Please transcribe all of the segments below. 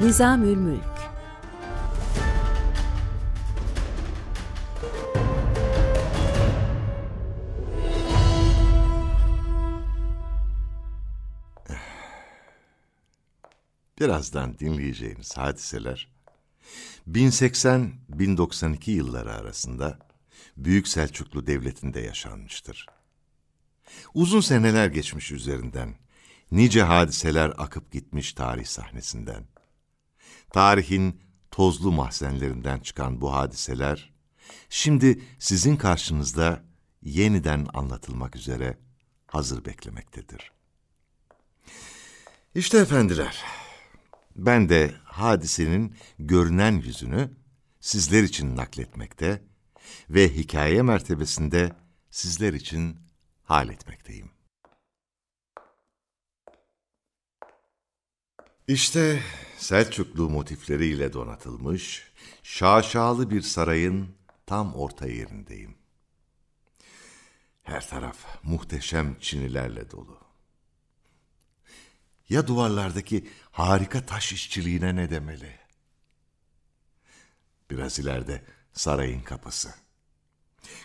Nizamül Mülk Birazdan dinleyeceğiniz hadiseler 1080-1092 yılları arasında Büyük Selçuklu Devleti'nde yaşanmıştır. Uzun seneler geçmiş üzerinden, nice hadiseler akıp gitmiş tarih sahnesinden. Tarihin tozlu mahzenlerinden çıkan bu hadiseler, şimdi sizin karşınızda yeniden anlatılmak üzere hazır beklemektedir. İşte efendiler, ben de hadisenin görünen yüzünü sizler için nakletmekte ve hikaye mertebesinde sizler için hal etmekteyim. İşte Selçuklu motifleriyle donatılmış şaşalı bir sarayın tam orta yerindeyim. Her taraf muhteşem çinilerle dolu. Ya duvarlardaki harika taş işçiliğine ne demeli? Biraz ileride sarayın kapısı.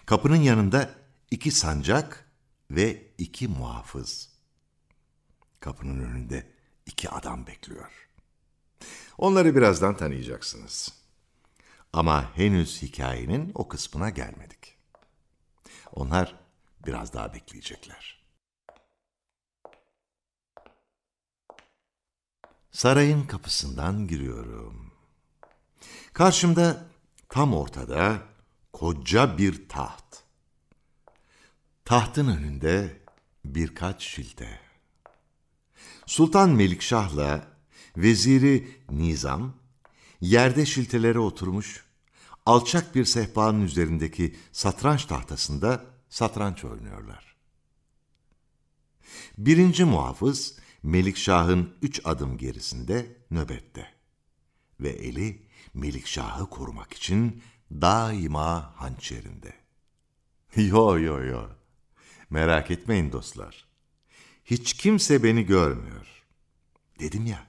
Kapının yanında iki sancak ve iki muhafız. Kapının önünde iki adam bekliyor. Onları birazdan tanıyacaksınız. Ama henüz hikayenin o kısmına gelmedik. Onlar biraz daha bekleyecekler. Sarayın kapısından giriyorum. Karşımda tam ortada koca bir taht. Tahtın önünde birkaç şilte. Sultan Melikşah'la veziri Nizam yerde şiltelere oturmuş, alçak bir sehpanın üzerindeki satranç tahtasında satranç oynuyorlar. Birinci muhafız Melikşah'ın üç adım gerisinde nöbette ve eli Melikşah'ı korumak için daima hançerinde. Yo yo yo, merak etmeyin dostlar. Hiç kimse beni görmüyor. Dedim ya,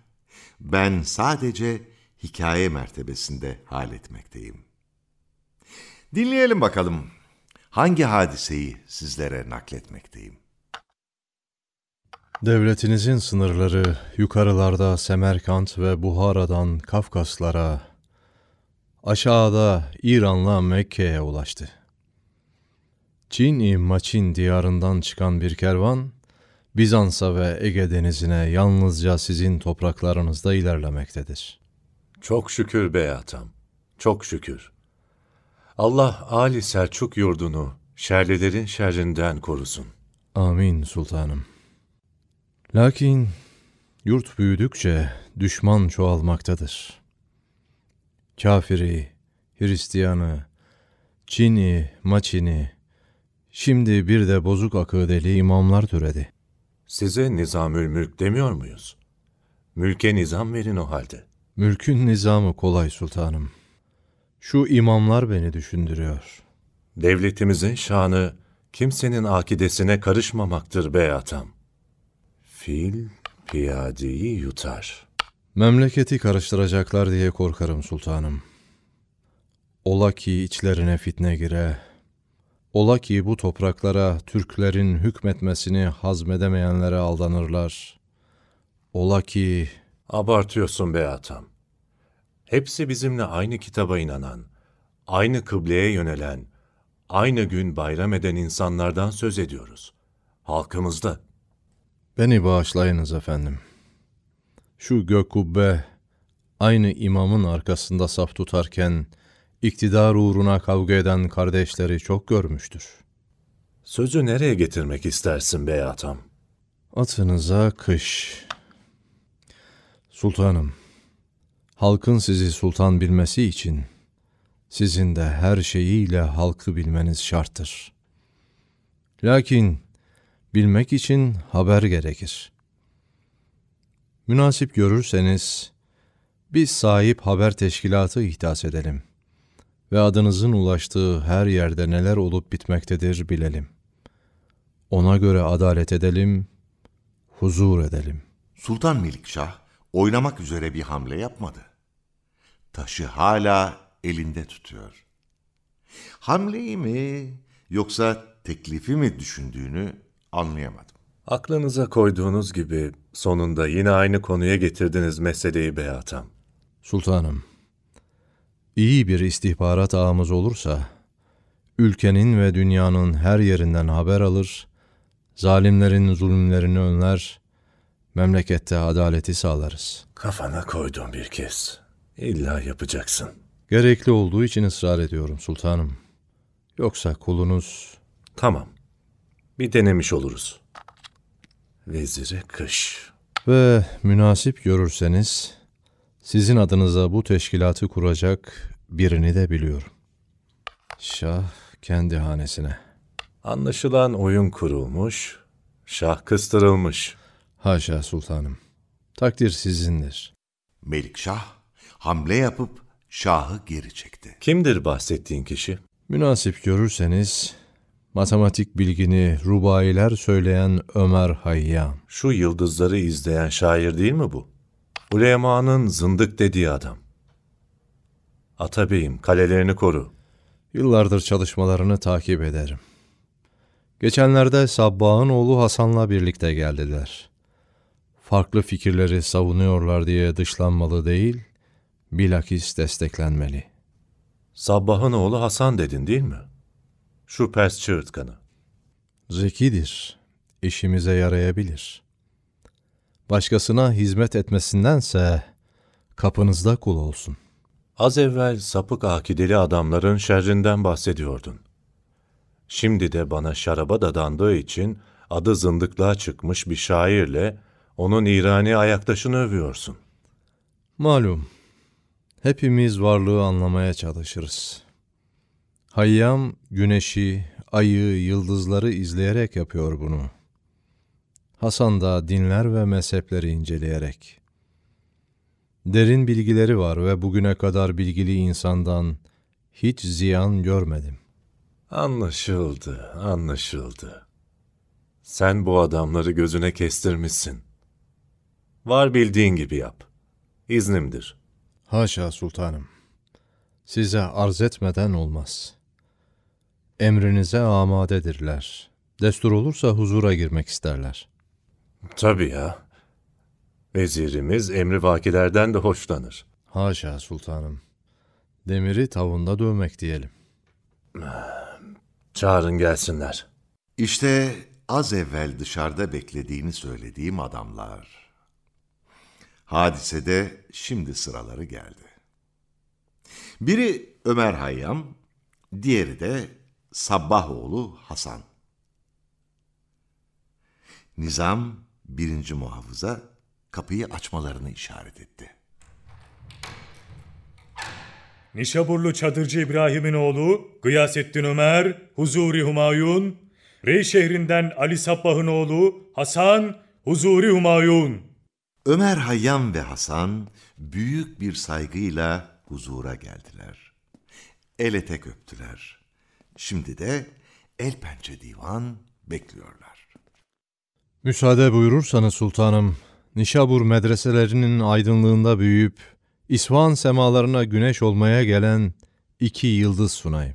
ben sadece hikaye mertebesinde hal etmekteyim. Dinleyelim bakalım hangi hadiseyi sizlere nakletmekteyim. Devletinizin sınırları yukarılarda Semerkant ve Buhara'dan Kafkaslara, aşağıda İran'la Mekke'ye ulaştı. Çin-i Maçin diyarından çıkan bir kervan, Bizans'a ve Ege denizine yalnızca sizin topraklarınızda ilerlemektedir. Çok şükür bey atam, çok şükür. Allah Ali Selçuk yurdunu şerlilerin şerrinden korusun. Amin sultanım. Lakin yurt büyüdükçe düşman çoğalmaktadır. Kafiri, Hristiyanı, Çin'i, Maçin'i, şimdi bir de bozuk akıdeli imamlar türedi. Size nizamül mülk demiyor muyuz? Mülke nizam verin o halde. Mülkün nizamı kolay sultanım. Şu imamlar beni düşündürüyor. Devletimizin şanı kimsenin akidesine karışmamaktır bey atam. Fil piyadeyi yutar. Memleketi karıştıracaklar diye korkarım sultanım. Ola ki içlerine fitne gire, ola ki bu topraklara Türklerin hükmetmesini hazmedemeyenlere aldanırlar. Ola ki Abartıyorsun be atam. Hepsi bizimle aynı kitaba inanan, aynı kıbleye yönelen, aynı gün bayram eden insanlardan söz ediyoruz. Halkımızda. beni bağışlayınız efendim. Şu gök kubbe aynı imamın arkasında saf tutarken iktidar uğruna kavga eden kardeşleri çok görmüştür. Sözü nereye getirmek istersin bey atam? Atınıza kış. Sultanım, halkın sizi sultan bilmesi için sizin de her şeyiyle halkı bilmeniz şarttır. Lakin bilmek için haber gerekir. Münasip görürseniz biz sahip haber teşkilatı ihdas edelim ve adınızın ulaştığı her yerde neler olup bitmektedir bilelim. Ona göre adalet edelim, huzur edelim. Sultan Melikşah oynamak üzere bir hamle yapmadı. Taşı hala elinde tutuyor. Hamleyi mi yoksa teklifi mi düşündüğünü anlayamadım. Aklınıza koyduğunuz gibi sonunda yine aynı konuya getirdiniz meseleyi be atam. Sultanım, iyi bir istihbarat ağımız olursa, ülkenin ve dünyanın her yerinden haber alır, zalimlerin zulümlerini önler, memlekette adaleti sağlarız. Kafana koydum bir kez. İlla yapacaksın. Gerekli olduğu için ısrar ediyorum sultanım. Yoksa kulunuz Tamam. Bir denemiş oluruz. Veziri kış. ve münasip görürseniz, sizin adınıza bu teşkilatı kuracak birini de biliyorum. Şah kendi hanesine. Anlaşılan oyun kurulmuş, şah kıstırılmış. Haşa sultanım. Takdir sizindir. Melikşah hamle yapıp şahı geri çekti. Kimdir bahsettiğin kişi? Münasip görürseniz, matematik bilgini rubailer söyleyen Ömer Hayyam. Şu yıldızları izleyen şair değil mi bu? Ulemanın zındık dediği adam. Atabeyim kalelerini koru. Yıllardır çalışmalarını takip ederim. Geçenlerde Sabbah'ın oğlu Hasan'la birlikte geldiler. Farklı fikirleri savunuyorlar diye dışlanmalı değil, bilakis desteklenmeli. Sabbah'ın oğlu Hasan dedin değil mi? Şu Pers çığırtkanı. Zekidir, işimize yarayabilir. Başkasına hizmet etmesindense kapınızda kul olsun. Az evvel sapık akideli adamların şerrinden bahsediyordun. Şimdi de bana şaraba dadandığı için adı zındıklığa çıkmış bir şairle onun İrani ayaktaşını övüyorsun. Malum, hepimiz varlığı anlamaya çalışırız. Hayyam, güneşi, ayı, yıldızları izleyerek yapıyor bunu. Hasan da dinler ve mezhepleri inceleyerek. Derin bilgileri var ve bugüne kadar bilgili insandan hiç ziyan görmedim. Anlaşıldı, anlaşıldı. Sen bu adamları gözüne kestirmişsin. Var bildiğin gibi yap. İznimdir. Haşa sultanım. Size arz etmeden olmaz. Emrinize amadedirler. Destur olursa huzura girmek isterler. Tabii ya. Vezirimiz emri vakilerden de hoşlanır. Haşa sultanım. Demiri tavunda dövmek diyelim. Çağırın gelsinler. İşte az evvel dışarıda beklediğini söylediğim adamlar. Hadisede şimdi sıraları geldi. Biri Ömer Hayyam, diğeri de Sabbahoğlu Hasan. Nizam birinci muhafıza kapıyı açmalarını işaret etti. Nişaburlu Çadırcı İbrahim'in oğlu Gıyasettin Ömer, Huzuri Humayun, Rey şehrinden Ali Sabbah'ın oğlu Hasan, Huzuri Humayun. Ömer Hayyam ve Hasan büyük bir saygıyla huzura geldiler. El etek öptüler. Şimdi de el pençe divan bekliyorlar. Müsaade buyurursanız sultanım, Nişabur medreselerinin aydınlığında büyüyüp, İsfahan semalarına güneş olmaya gelen iki yıldız sunayım.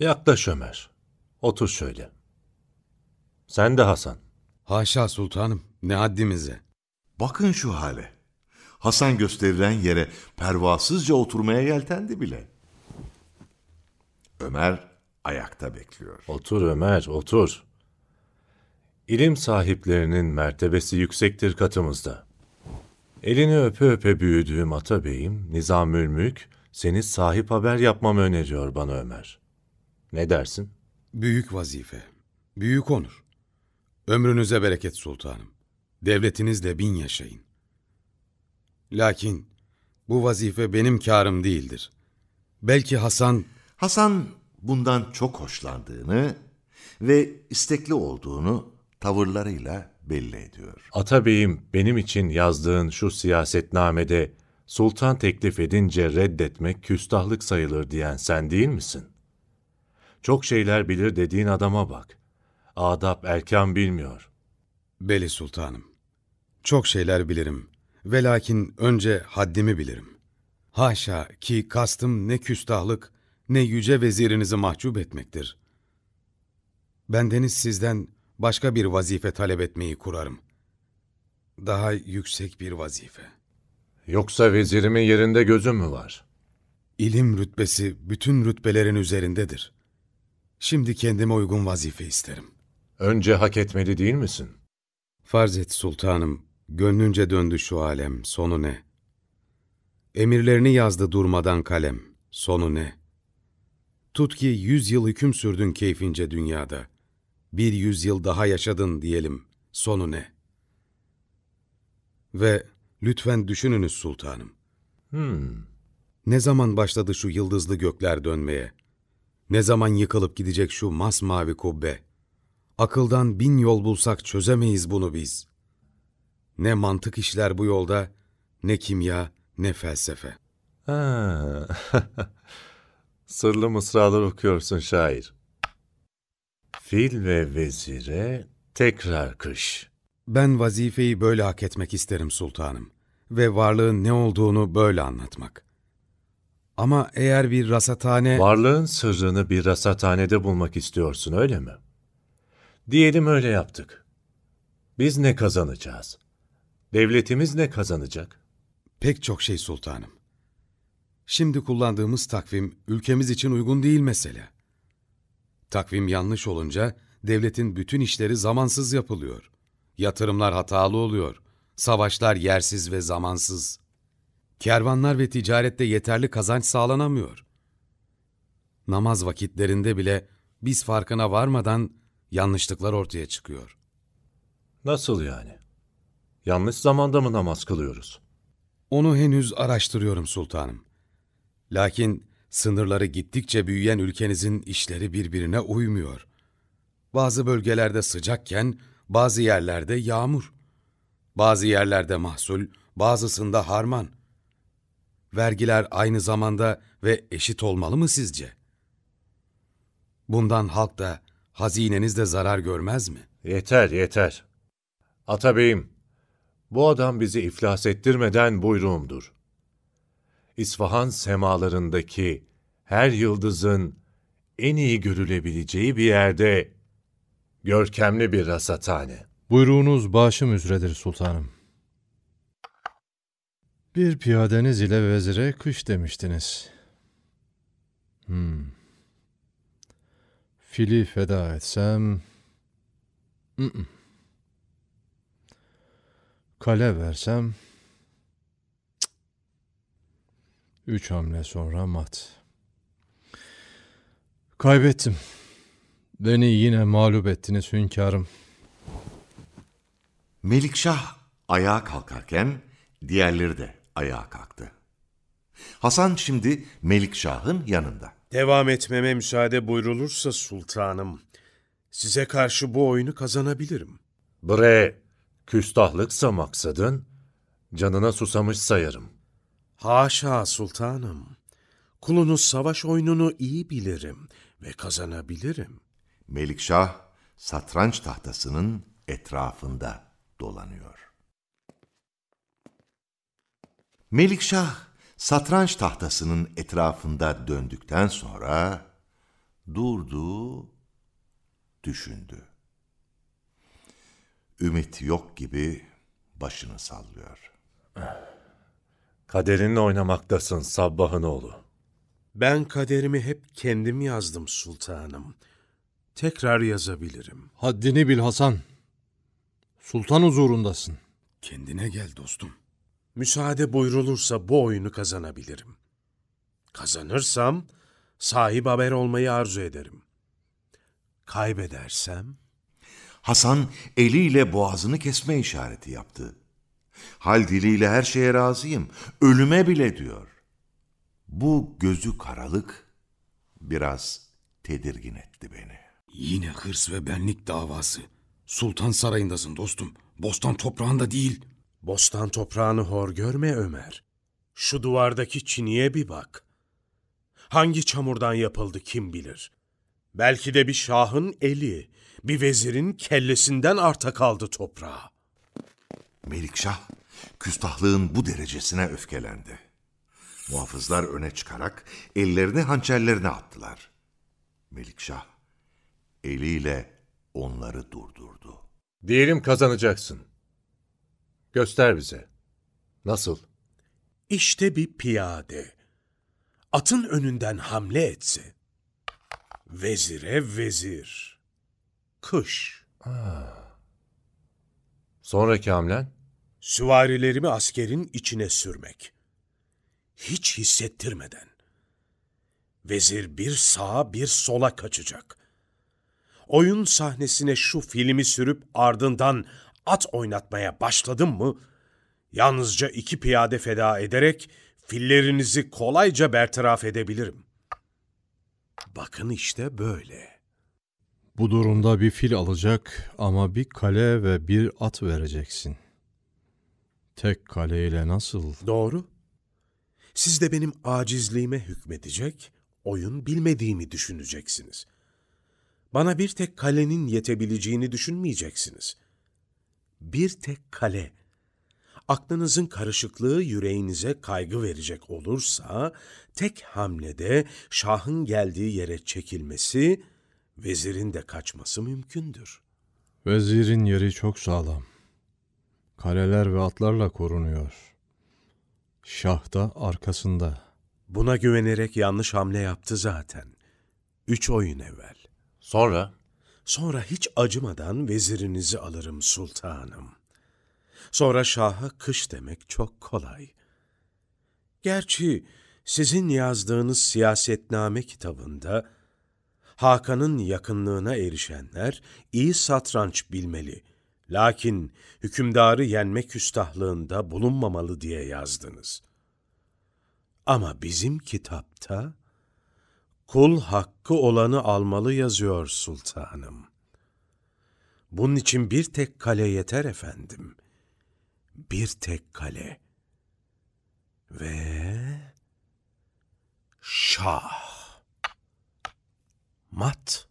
Yaklaş Ömer. Otur şöyle. Sen de Hasan. Haşa sultanım, ne haddimize. Bakın şu hale. Hasan gösterilen yere pervasızca oturmaya yeltendi bile. Ömer ayakta bekliyor. Otur Ömer, otur. İlim sahiplerinin mertebesi yüksektir katımızda. Elini öpe öpe büyüdüğüm Atabeyim, Nizamül Mülk, seni sahip haber yapmamı öneriyor bana Ömer. Ne dersin? Büyük vazife, büyük onur. Ömrünüze bereket sultanım. Devletinizle bin yaşayın. Lakin bu vazife benim karım değildir. Belki Hasan Hasan bundan çok hoşlandığını ve istekli olduğunu tavırlarıyla belli ediyor. Atabeyim benim için yazdığın şu siyasetnamede sultan teklif edince reddetmek küstahlık sayılır diyen sen değil misin? Çok şeyler bilir dediğin adama bak. Adap erkan bilmiyor. Beli sultanım. Çok şeyler bilirim Ve lakin önce haddimi bilirim. Haşa ki kastım ne küstahlık ne yüce vezirinizi mahcup etmektir. Bendeniz sizden başka bir vazife talep etmeyi kurarım. Daha yüksek bir vazife. Yoksa vezirimin yerinde gözüm mü var? İlim rütbesi bütün rütbelerin üzerindedir. Şimdi kendime uygun vazife isterim. Önce hak etmeli değil misin? Farz et sultanım, gönlünce döndü şu alem, sonu ne? Emirlerini yazdı durmadan kalem, sonu ne? Tut ki yüz yıl hüküm sürdün keyfince dünyada. Bir yüzyıl daha yaşadın diyelim, sonu ne? Ve lütfen düşününüz sultanım. Hmm, Ne zaman başladı şu yıldızlı gökler dönmeye? Ne zaman yıkılıp gidecek şu masmavi kubbe? Akıldan bin yol bulsak çözemeyiz bunu biz. Ne mantık işler bu yolda, ne kimya, ne felsefe. Sırlı mısralar okuyorsun şair. Fil ve vezire tekrar kış. Ben vazifeyi böyle hak etmek isterim sultanım ve varlığın ne olduğunu böyle anlatmak. Ama eğer bir rasathane... Varlığın sırrını bir rasathanede bulmak istiyorsun öyle mi? Diyelim öyle yaptık. Biz ne kazanacağız? Devletimiz ne kazanacak? Pek çok şey sultanım. Şimdi kullandığımız takvim ülkemiz için uygun değil mesela. Takvim yanlış olunca devletin bütün işleri zamansız yapılıyor. Yatırımlar hatalı oluyor. Savaşlar yersiz ve zamansız. Kervanlar ve ticarette yeterli kazanç sağlanamıyor. Namaz vakitlerinde bile biz farkına varmadan yanlışlıklar ortaya çıkıyor. Nasıl yani? Yanlış zamanda mı namaz kılıyoruz? Onu henüz araştırıyorum sultanım. Lakin sınırları gittikçe büyüyen ülkenizin işleri birbirine uymuyor. Bazı bölgelerde sıcakken bazı yerlerde yağmur. Bazı yerlerde mahsul, bazısında harman. Vergiler aynı zamanda ve eşit olmalı mı sizce? Bundan halk da, hazineniz de zarar görmez mi? Yeter, yeter. Atabeyim, bu adam bizi iflas ettirmeden buyruğumdur. İsfahan semalarındaki her yıldızın en iyi görülebileceği bir yerde görkemli bir rasathane. Buyruğunuz başım üzredir sultanım. Bir piyadeniz ile vezire kış demiştiniz. Hmm. Fili feda etsem... Mm-mm. Kale versem... Üç hamle sonra mat. Kaybettim. Beni yine mağlup ettiniz hünkârım. Melikşah ayağa kalkarken diğerleri de ayağa kalktı. Hasan şimdi Melikşah'ın yanında. Devam etmeme müsaade buyrulursa sultanım, size karşı bu oyunu kazanabilirim. Bre, küstahlıksa maksadın, canına susamış sayarım. Haşa sultanım, kulunuz savaş oyununu iyi bilirim ve kazanabilirim. Melikşah satranç tahtasının etrafında dolanıyor. Melikşah satranç tahtasının etrafında döndükten sonra durdu, düşündü. Ümit yok gibi başını sallıyor. Kaderinle oynamaktasın Sabbah'ın oğlu. Ben kaderimi hep kendim yazdım sultanım. Tekrar yazabilirim. Haddini bil Hasan. Sultan huzurundasın. Kendine gel dostum. Müsaade buyrulursa bu oyunu kazanabilirim. Kazanırsam sahip haber olmayı arzu ederim. Kaybedersem Hasan eliyle boğazını kesme işareti yaptı. Hal diliyle her şeye razıyım, ölüme bile diyor. Bu gözü karalık biraz tedirgin etti beni. Yine hırs ve benlik davası. Sultan sarayındasın dostum. Bostan toprağında değil. Bostan toprağını hor görme Ömer. Şu duvardaki çiniye bir bak. Hangi çamurdan yapıldı kim bilir. Belki de bir şahın eli, bir vezirin kellesinden arta kaldı toprağa. Melikşah Küstahlığın bu derecesine öfkelendi. Muhafızlar öne çıkarak ellerini hançerlerine attılar. Melikşah eliyle onları durdurdu. Diyelim kazanacaksın. Göster bize. Nasıl? İşte bir piyade. Atın önünden hamle etse. Vezire vezir. Kış. Sonraki hamlen? Süvarilerimi askerin içine sürmek. Hiç hissettirmeden. Vezir bir sağa bir sola kaçacak. Oyun sahnesine şu filmi sürüp ardından at oynatmaya başladım mı, yalnızca iki piyade feda ederek fillerinizi kolayca bertaraf edebilirim. Bakın işte böyle. Bu durumda bir fil alacak ama bir kale ve bir at vereceksin. Tek kaleyle nasıl? Doğru. Siz de benim acizliğime hükmedecek, oyun bilmediğimi düşüneceksiniz. Bana bir tek kalenin yetebileceğini düşünmeyeceksiniz. Bir tek kale. Aklınızın karışıklığı yüreğinize kaygı verecek olursa, tek hamlede şahın geldiği yere çekilmesi, vezirin de kaçması mümkündür. Vezirin yeri çok sağlam. Kaleler ve atlarla korunuyor. Şah da arkasında. Buna güvenerek yanlış hamle yaptı zaten. Üç oyun evvel. Sonra? Sonra hiç acımadan vezirinizi alırım sultanım. Sonra şaha kış demek çok kolay. Gerçi sizin yazdığınız siyasetname kitabında Hakan'ın yakınlığına erişenler iyi satranç bilmeli. Lakin hükümdarı yenme küstahlığında bulunmamalı diye yazdınız. Ama bizim kitapta kul hakkı olanı almalı yazıyor sultanım. Bunun için bir tek kale yeter efendim. Bir tek kale. Ve şah. Mat.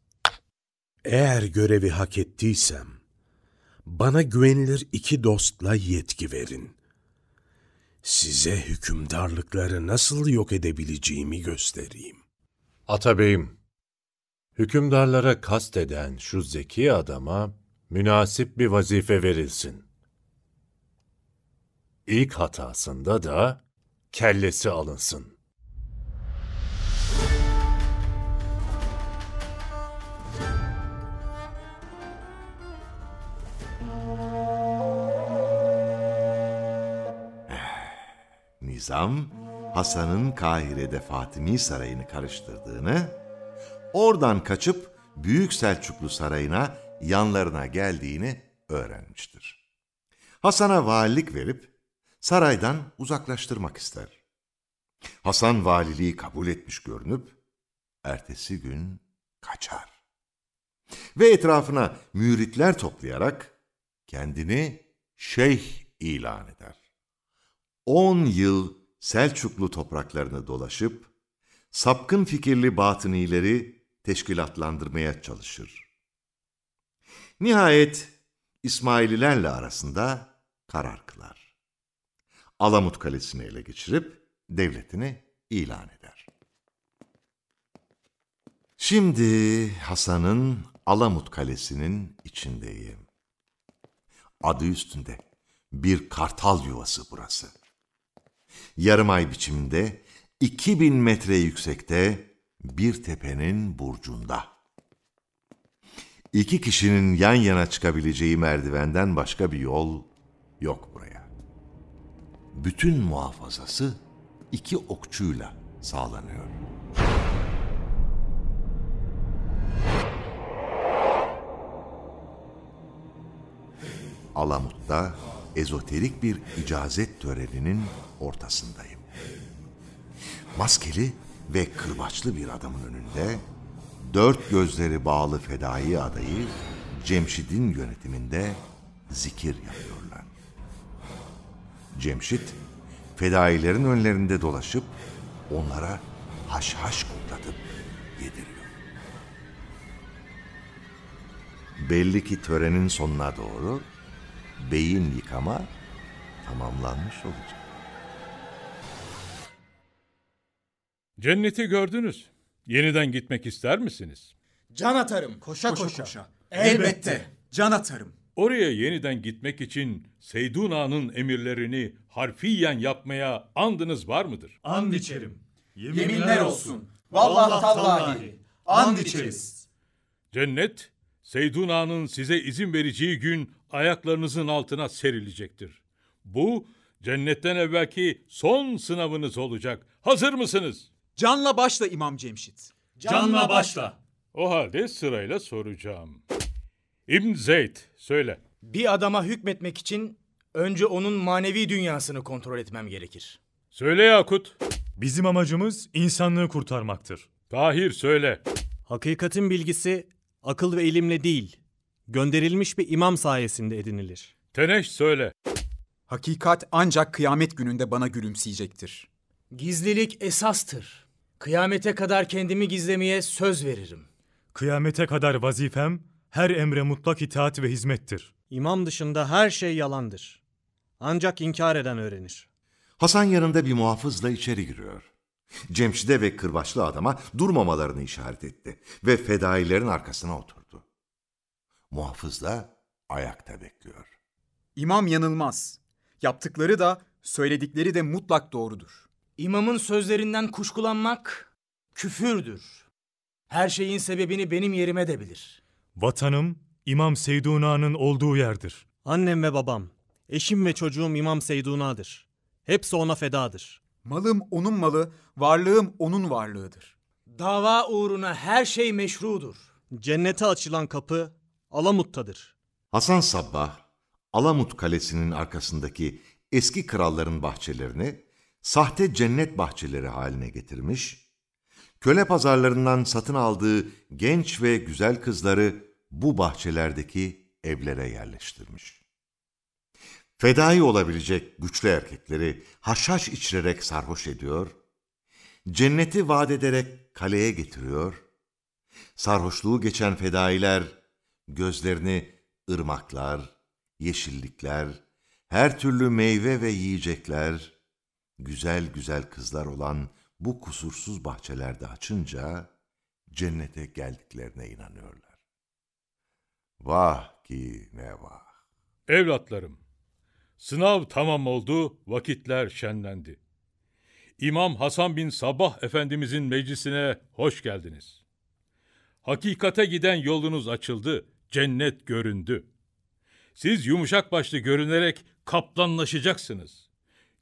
Eğer görevi hak ettiysem, bana güvenilir iki dostla yetki verin. Size hükümdarlıkları nasıl yok edebileceğimi göstereyim. Atabeyim, hükümdarlara kasteden şu zeki adama münasip bir vazife verilsin. İlk hatasında da kellesi alınsın. Nizam, Hasan'ın Kahire'de Fatimi Sarayı'nı karıştırdığını, oradan kaçıp Büyük Selçuklu Sarayı'na yanlarına geldiğini öğrenmiştir. Hasan'a valilik verip saraydan uzaklaştırmak ister. Hasan valiliği kabul etmiş görünüp ertesi gün kaçar. Ve etrafına müritler toplayarak kendini şeyh ilan eder. 10 yıl Selçuklu topraklarını dolaşıp sapkın fikirli batınileri teşkilatlandırmaya çalışır. Nihayet İsmaililerle arasında karar kılar. Alamut Kalesi'ni ele geçirip devletini ilan eder. Şimdi Hasan'ın Alamut Kalesi'nin içindeyim. Adı üstünde bir kartal yuvası burası. Yarım ay biçiminde 2000 metre yüksekte bir tepenin burcunda. İki kişinin yan yana çıkabileceği merdivenden başka bir yol yok buraya. Bütün muhafazası iki okçuyla sağlanıyor. Alamut'ta ezoterik bir icazet töreninin ortasındayım. Maskeli ve kırbaçlı bir adamın önünde dört gözleri bağlı fedai adayı Cemşit'in yönetiminde zikir yapıyorlar. Cemşit, fedailerin önlerinde dolaşıp onlara haşhaş koklatıp yediriyor. Belli ki törenin sonuna doğru beyin yıkama tamamlanmış olacak. Cenneti gördünüz. Yeniden gitmek ister misiniz? Can atarım. Koşa koşa. Elbette. Can atarım. Oraya yeniden gitmek için Seydun Ağa'nın emirlerini harfiyen yapmaya andınız var mıdır? And içerim. Yeminler olsun. Vallahi tallahi. And içeriz. Cennet, Seydun Ağa'nın size izin vereceği gün ayaklarınızın altına serilecektir. Bu, cennetten evvelki son sınavınız olacak. Hazır mısınız? Canla başla İmam Cemşit. Canla başla. O halde sırayla soracağım. İbn Zeyd, söyle. Bir adama hükmetmek için önce onun manevi dünyasını kontrol etmem gerekir. Söyle Yakut. Bizim amacımız insanlığı kurtarmaktır. Tahir söyle. Hakikatin bilgisi akıl ve ilimle değil, gönderilmiş bir imam sayesinde edinilir. Teneş söyle. Hakikat ancak kıyamet gününde bana gülümseyecektir. Gizlilik esastır. Kıyamete kadar kendimi gizlemeye söz veririm. Kıyamete kadar vazifem her emre mutlak itaat ve hizmettir. İmam dışında her şey yalandır. Ancak inkar eden öğrenir. Hasan yanında bir muhafızla içeri giriyor. Cemşide ve kırbaçlı adama durmamalarını işaret etti ve fedailerin arkasına oturdu. Muhafız da ayakta bekliyor. İmam yanılmaz. Yaptıkları da, söyledikleri de mutlak doğrudur. İmamın sözlerinden kuşkulanmak küfürdür. Her şeyin sebebini benim yerime de bilir. Vatanım İmam Seyduna'nın olduğu yerdir. Annem ve babam, eşim ve çocuğum İmam Seyduna'dır. Hepsi ona fedadır. Malım onun malı, varlığım onun varlığıdır. Dava uğruna her şey meşrudur. Cennete açılan kapı Alamut'tadır. Hasan Sabbah, Alamut Kalesi'nin arkasındaki eski kralların bahçelerini sahte cennet bahçeleri haline getirmiş, köle pazarlarından satın aldığı genç ve güzel kızları bu bahçelerdeki evlere yerleştirmiş. Fedai olabilecek güçlü erkekleri haşhaş içirerek sarhoş ediyor, cenneti vaat ederek kaleye getiriyor, sarhoşluğu geçen fedailer gözlerini ırmaklar, yeşillikler, her türlü meyve ve yiyecekler, güzel güzel kızlar olan bu kusursuz bahçelerde açınca cennete geldiklerine inanıyorlar. Vah ki ne vah. Evlatlarım, sınav tamam oldu, vakitler şenlendi. İmam Hasan bin Sabah Efendimizin meclisine hoş geldiniz. Hakikate giden yolunuz açıldı, cennet göründü. Siz yumuşak başlı görünerek kaplanlaşacaksınız.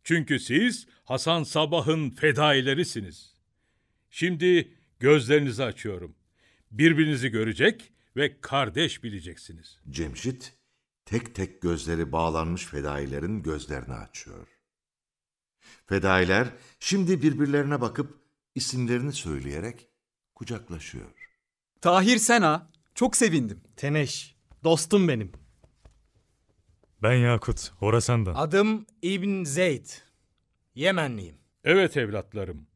Çünkü siz Hasan Sabah'ın fedailerisiniz. Şimdi gözlerinizi açıyorum. Birbirinizi görecek ve kardeş bileceksiniz. Cemşit tek tek gözleri bağlanmış fedailerin gözlerini açıyor. Fedailer şimdi birbirlerine bakıp isimlerini söyleyerek kucaklaşıyor. Tahir Sena, çok sevindim. Teneş, dostum benim. Ben Yakut, Horasan'dan. Adım İbn Zeyd. Yemenliyim. Evet evlatlarım.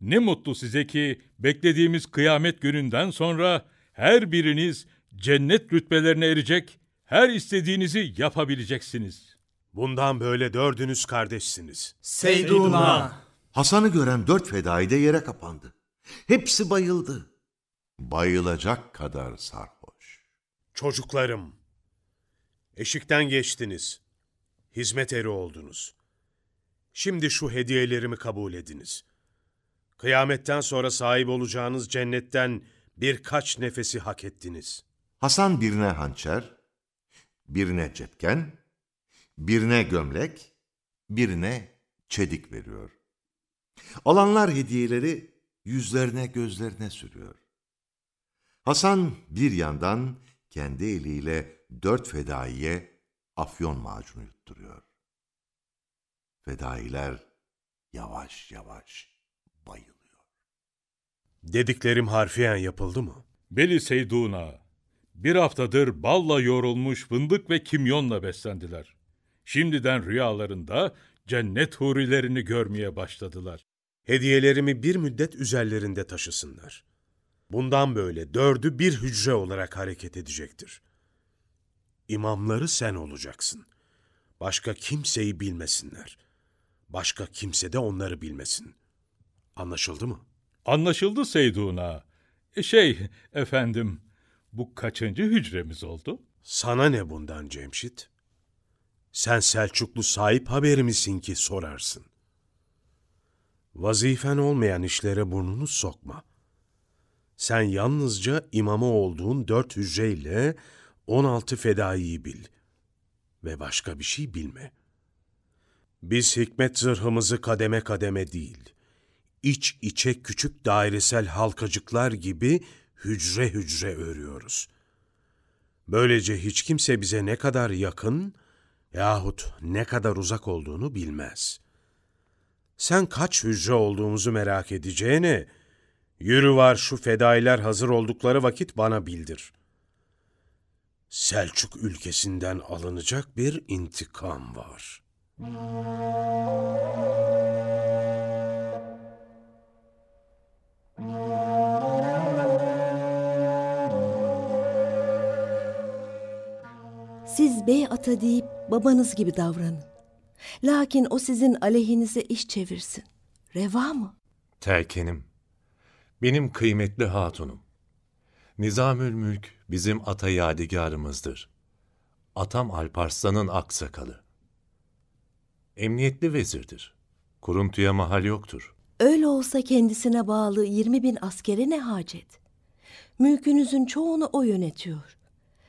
Ne mutlu size ki beklediğimiz kıyamet gününden sonra her biriniz cennet rütbelerine erecek, her istediğinizi yapabileceksiniz. Bundan böyle dördünüz kardeşsiniz. Seyduna. Hasan'ı gören dört fedai de yere kapandı. Hepsi bayıldı. Bayılacak kadar sarhoş. Çocuklarım, eşikten geçtiniz. Hizmet eri oldunuz. Şimdi şu hediyelerimi kabul ediniz. Kıyametten sonra sahip olacağınız cennetten birkaç nefesi hak ettiniz. Hasan birine hançer, birine cepken, birine gömlek, birine çedik veriyor. Alanlar hediyeleri yüzlerine gözlerine sürüyor. Hasan bir yandan kendi eliyle dört fedaiye afyon macunu yutturuyor. Fedailer yavaş yavaş bayılıyor. Dediklerim harfiyen yapıldı mı? Beli Seyduna, bir haftadır balla yoğrulmuş fındık ve kimyonla beslendiler. Şimdiden rüyalarında cennet hurilerini görmeye başladılar. Hediyelerimi bir müddet üzerlerinde taşısınlar. Bundan böyle dördü bir hücre olarak hareket edecektir. İmamları sen olacaksın. Başka kimseyi bilmesinler. Başka kimse de onları bilmesin. Anlaşıldı mı? Anlaşıldı Seyduna. E, Şey, efendim, bu kaçıncı hücremiz oldu? Sana ne bundan Cemşit? Sen Selçuklu sahip haberi misin ki sorarsın? Vazifen olmayan işlere burnunu sokma. Sen yalnızca imamı olduğun dört hücreyle on altı fedaiyi bil. Ve başka bir şey bilme. Biz hikmet zırhımızı kademe kademe değil, iç içe küçük dairesel halkacıklar gibi hücre hücre örüyoruz. Böylece hiç kimse bize ne kadar yakın yahut ne kadar uzak olduğunu bilmez. Sen kaç hücre olduğumuzu merak edeceğine, yürü var şu fedailer hazır oldukları vakit bana bildir. Selçuk ülkesinden alınacak bir intikam var. Siz bey ata deyip babanız gibi davranın. Lakin o sizin aleyhinize iş çevirsin. Reva mı? Terkenim, benim kıymetli hatunum. Nizamül Mülk bizim ata yadigarımızdır. Atam Alparslan'ın aksakalı. Emniyetli vezirdir. Kuruntuya mahal yoktur. Öyle olsa kendisine bağlı 20 bin askere ne hacet? Mülkünüzün çoğunu o yönetiyor.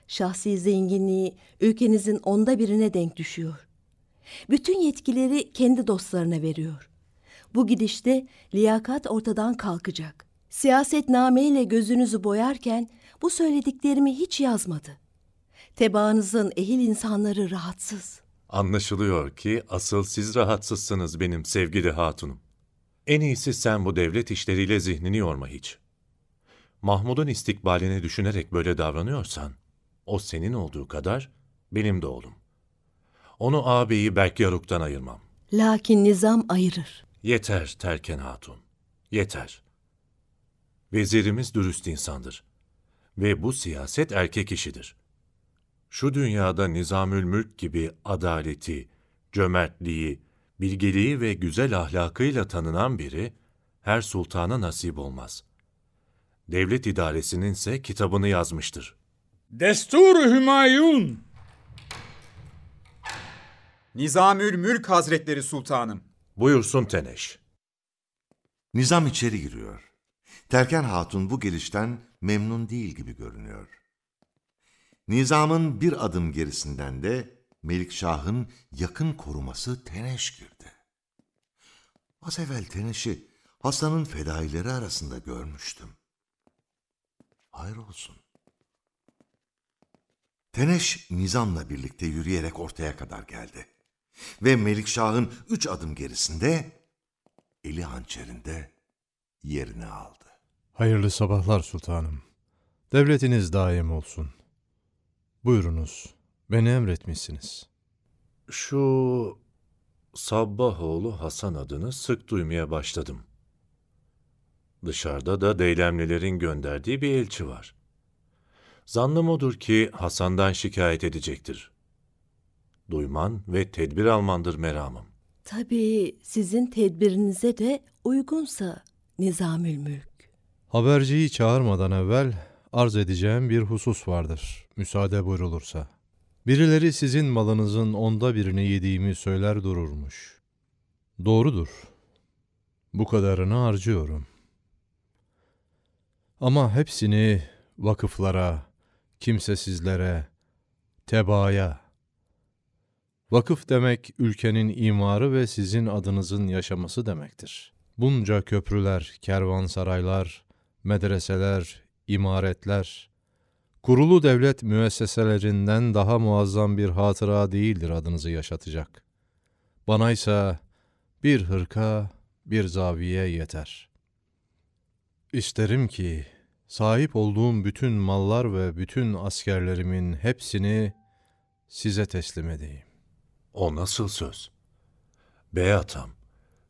Şahsi zenginliği ülkenizin onda birine denk düşüyor. Bütün yetkileri kendi dostlarına veriyor. Bu gidişte liyakat ortadan kalkacak. Siyasetnameyle gözünüzü boyarken bu söylediklerimi hiç yazmadı. Tebaanızın ehil insanları rahatsız. Anlaşılıyor ki asıl siz rahatsızsınız benim sevgili hatunum. En iyisi sen bu devlet işleriyle zihnini yorma hiç. Mahmud'un istikbalini düşünerek böyle davranıyorsan, o senin olduğu kadar benim de oğlum. Onu ağabeyi Berkyaruk'tan ayırmam. Lakin nizam ayırır. Yeter Terken Hatun, yeter. Vezirimiz dürüst insandır. Ve bu siyaset erkek işidir. Şu dünyada Nizamül Mülk gibi adaleti, cömertliği, bilgeliği ve güzel ahlakıyla tanınan biri her sultana nasip olmaz. Devlet idaresinin ise kitabını yazmıştır. Destur Hümayun! Nizamül Mülk Hazretleri Sultanım. Buyursun Teneş. Nizam içeri giriyor. Terken Hatun bu gelişten memnun değil gibi görünüyor. Nizamın bir adım gerisinden de Melikşah'ın yakın koruması Teneş girdi. Az evvel Teneş'i Hasan'ın fedaileri arasında görmüştüm. Hayır olsun. Teneş Nizam'la birlikte yürüyerek ortaya kadar geldi. Ve Melikşah'ın üç adım gerisinde eli hançerinde yerini aldı. Hayırlı sabahlar sultanım. Devletiniz daim olsun. Buyurunuz, beni emretmişsiniz. Şu Sabbahoğlu Hasan adını sık duymaya başladım. Dışarıda da Deylemlilerin gönderdiği bir elçi var. Zannım odur ki Hasan'dan şikayet edecektir. Duyman ve tedbir almandır meramım. Tabii sizin tedbirinize de uygunsa Nizamül Mülk. Haberciyi çağırmadan evvel arz edeceğim bir husus vardır, müsaade buyrulursa. Birileri sizin malınızın onda birini yediğimi söyler dururmuş. Doğrudur. Bu kadarını harcıyorum. Ama hepsini vakıflara, kimsesizlere, tebaaya. Vakıf demek ülkenin imarı ve sizin adınızın yaşaması demektir. Bunca köprüler, kervansaraylar, medreseler, imaretler, kurulu devlet müesseselerinden daha muazzam bir hatıra değildir adınızı yaşatacak. Bana ise bir hırka, bir zaviye yeter. İsterim ki sahip olduğum bütün mallar ve bütün askerlerimin hepsini size teslim edeyim. O nasıl söz? Beyatam,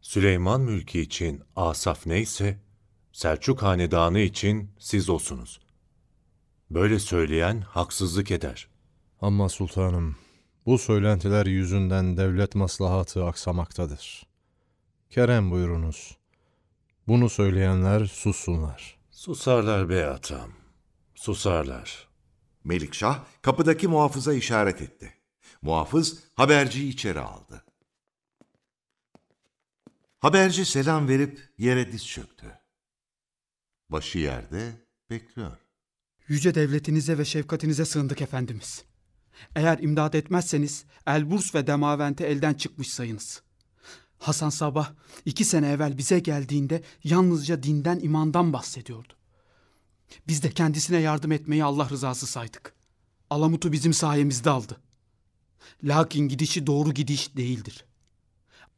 Süleyman mülki için Asaf neyse, Selçuk hanedanı için siz olsunuz. Böyle söyleyen haksızlık eder. Ama sultanım, Bu söylentiler yüzünden devlet maslahatı aksamaktadır. Kerem buyurunuz. Bunu söyleyenler sussunlar. Susarlar bey atam. Susarlar. Melikşah kapıdaki muhafıza işaret etti. Muhafız haberciyi içeri aldı. Haberci selam verip yere diz çöktü. Başı yerde bekliyor. Yüce devletinize ve şefkatinize sığındık efendimiz. Eğer imdad etmezseniz Elburs ve Demavent'i elden çıkmış sayınız. Hasan Sabah iki sene evvel bize geldiğinde yalnızca dinden imandan bahsediyordu. Biz de kendisine yardım etmeyi Allah rızası saydık. Alamut'u bizim sayemizde aldı. Lakin gidişi doğru gidiş değildir.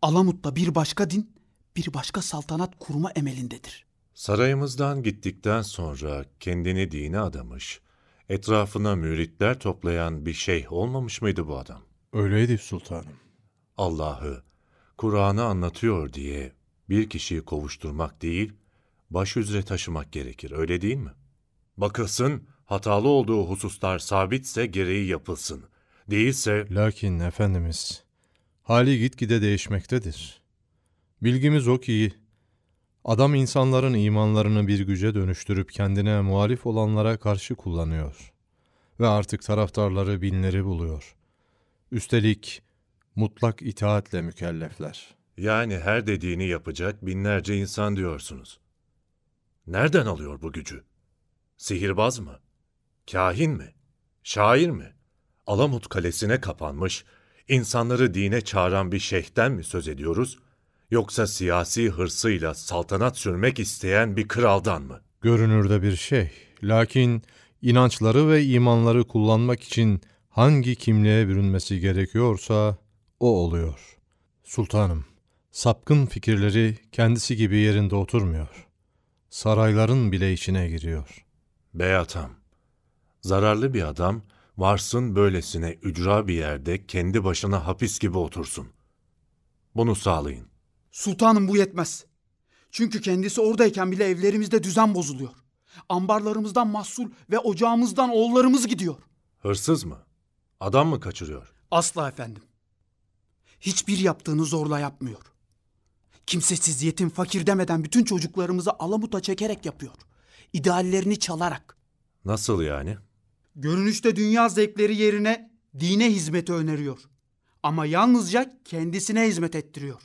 Alamut'ta bir başka din, bir başka saltanat kurma emelindedir. Sarayımızdan gittikten sonra kendini dine adamış, etrafına müritler toplayan bir şeyh olmamış mıydı bu adam? Öyleydi sultanım. Allah'ı, Kur'an'ı anlatıyor diye bir kişiyi kovuşturmak değil, baş üzere taşımak gerekir, öyle değil mi? Bakılsın, hatalı olduğu hususlar sabitse gereği yapılsın. Değilse... Lakin efendimiz, hali gitgide değişmektedir. Bilgimiz o ki, adam insanların imanlarını bir güce dönüştürüp kendine muhalif olanlara karşı kullanıyor. Ve artık taraftarları binleri buluyor. Üstelik mutlak itaatle mükellefler. Yani her dediğini yapacak binlerce insan diyorsunuz. Nereden alıyor bu gücü? Sihirbaz mı? Kahin mi? Şair mi? Alamut Kalesi'ne kapanmış, insanları dine çağıran bir şeyhten mi söz ediyoruz? Yoksa siyasi hırsıyla saltanat sürmek isteyen bir kraldan mı? Görünürde bir şey. Lakin inançları ve imanları kullanmak için hangi kimliğe bürünmesi gerekiyorsa o oluyor. Sultanım, sapkın fikirleri kendisi gibi yerinde oturmuyor. Sarayların bile içine giriyor. Beyatam, zararlı bir adam varsın böylesine ücra bir yerde kendi başına hapis gibi otursun. Bunu sağlayın. Sultanım bu yetmez. Çünkü kendisi oradayken bile evlerimizde düzen bozuluyor. Ambarlarımızdan mahsul ve ocağımızdan oğullarımız gidiyor. Hırsız mı? Adam mı kaçırıyor? Asla efendim. Hiçbir yaptığını zorla yapmıyor. Kimsesiz, yetim, fakir demeden bütün çocuklarımızı alamuta çekerek yapıyor. İdeallerini çalarak. Nasıl yani? Görünüşte dünya zevkleri yerine dine hizmeti öneriyor. Ama yalnızca kendisine hizmet ettiriyor.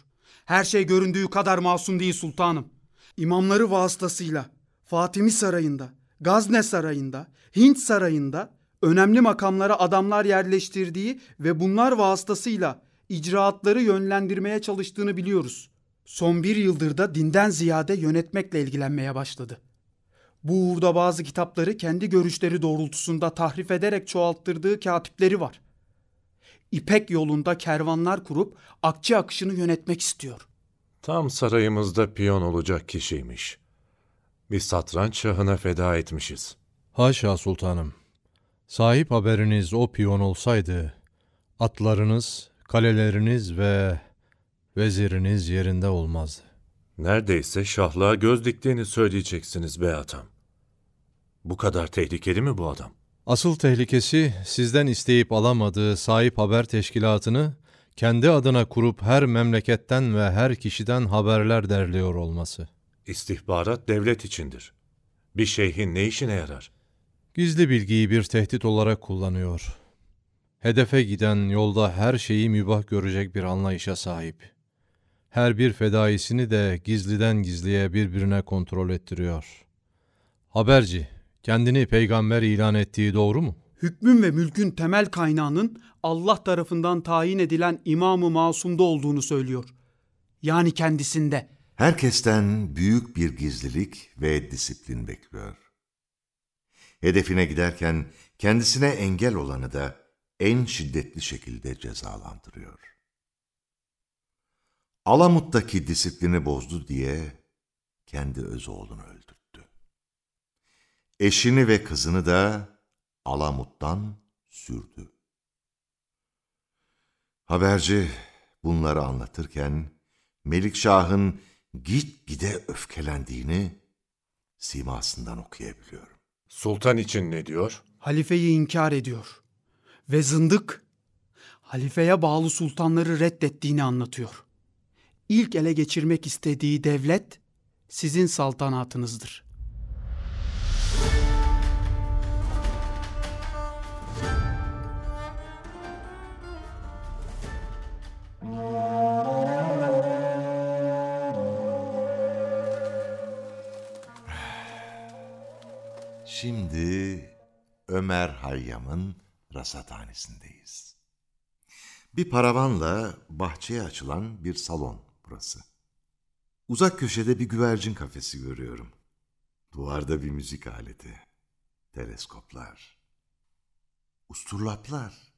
Her şey göründüğü kadar masum değil sultanım. İmamları vasıtasıyla Fatimi Sarayı'nda, Gazne Sarayı'nda, Hint Sarayı'nda önemli makamlara adamlar yerleştirdiği ve bunlar vasıtasıyla icraatları yönlendirmeye çalıştığını biliyoruz. Son bir yıldır da dinden ziyade yönetmekle ilgilenmeye başladı. Bu uğurda bazı kitapları kendi görüşleri doğrultusunda tahrif ederek çoğalttırdığı katipleri var. İpek yolunda kervanlar kurup akçe akışını yönetmek istiyor. Tam sarayımızda piyon olacak kişiymiş. Bir satranç şahına feda etmişiz. Haşa sultanım. Sahip haberiniz o piyon olsaydı, atlarınız, kaleleriniz ve veziriniz yerinde olmazdı. Neredeyse şahlığa göz diktiğini söyleyeceksiniz be atam. Bu kadar tehlikeli mi bu adam? Asıl tehlikesi sizden isteyip alamadığı sahip haber teşkilatını kendi adına kurup her memleketten ve her kişiden haberler derliyor olması. İstihbarat devlet içindir. Bir şeyhin ne işine yarar? Gizli bilgiyi bir tehdit olarak kullanıyor. Hedefe giden yolda her şeyi mübah görecek bir anlayışa sahip. Her bir fedaisini de gizliden gizliye birbirine kontrol ettiriyor. Haberci, kendini peygamber ilan ettiği doğru mu? Hükmün ve mülkün temel kaynağının Allah tarafından tayin edilen İmam-ı Masum'da olduğunu söylüyor. Yani kendisinde. Herkesten büyük bir gizlilik ve disiplin bekliyor. Hedefine giderken kendisine engel olanı da en şiddetli şekilde cezalandırıyor. Alamut'taki disiplini bozdu diye kendi öz oğlunu öldürttü. Eşini ve kızını da Alamut'tan sürdü. Haberci bunları anlatırken Melikşah'ın gitgide öfkelendiğini simasından okuyabiliyorum. Sultan için ne diyor? Halifeyi inkar ediyor. Ve zındık, halifeye bağlı sultanları reddettiğini anlatıyor. İlk ele geçirmek istediği devlet sizin saltanatınızdır. Şimdi Ömer Hayyam'ın rasathanesindeyiz. Bir paravanla bahçeye açılan bir salon burası. Uzak köşede bir güvercin kafesi görüyorum. Duvarda bir müzik aleti. Teleskoplar. Usturlaplar.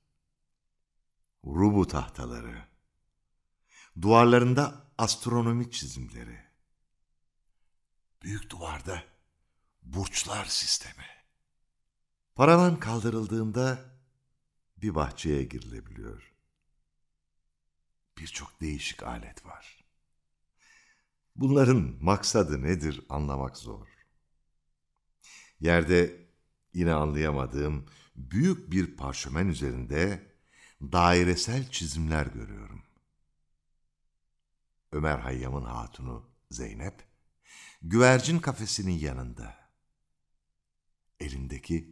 Rubu tahtaları. Duvarlarında astronomi çizimleri. Büyük duvarda burçlar sistemi. Paravan kaldırıldığında bir bahçeye girilebiliyor. Birçok değişik alet var. Bunların maksadı nedir anlamak zor. Yerde yine anlayamadığım büyük bir parşömen üzerinde dairesel çizimler görüyorum. Ömer Hayyam'ın hatunu Zeynep, güvercin kafesinin yanında. Elindeki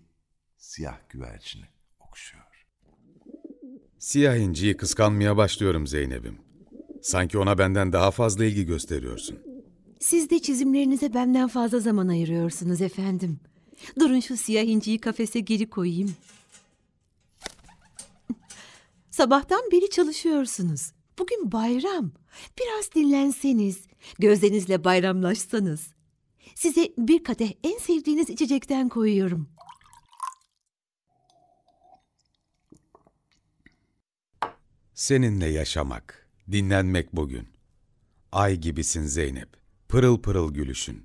siyah güvercini okşuyor. Siyah inciyi kıskanmaya başlıyorum Zeynep'im. Sanki ona benden daha fazla ilgi gösteriyorsun. Siz de çizimlerinize benden fazla zaman ayırıyorsunuz efendim. Durun şu siyah inciyi kafese geri koyayım. Sabahtan beri çalışıyorsunuz. Bugün bayram. Biraz dinlenseniz, gözlerinizle bayramlaşsanız. Size bir kadeh en sevdiğiniz içecekten koyuyorum. Seninle yaşamak, dinlenmek bugün. Ay gibisin Zeynep, pırıl pırıl gülüşün.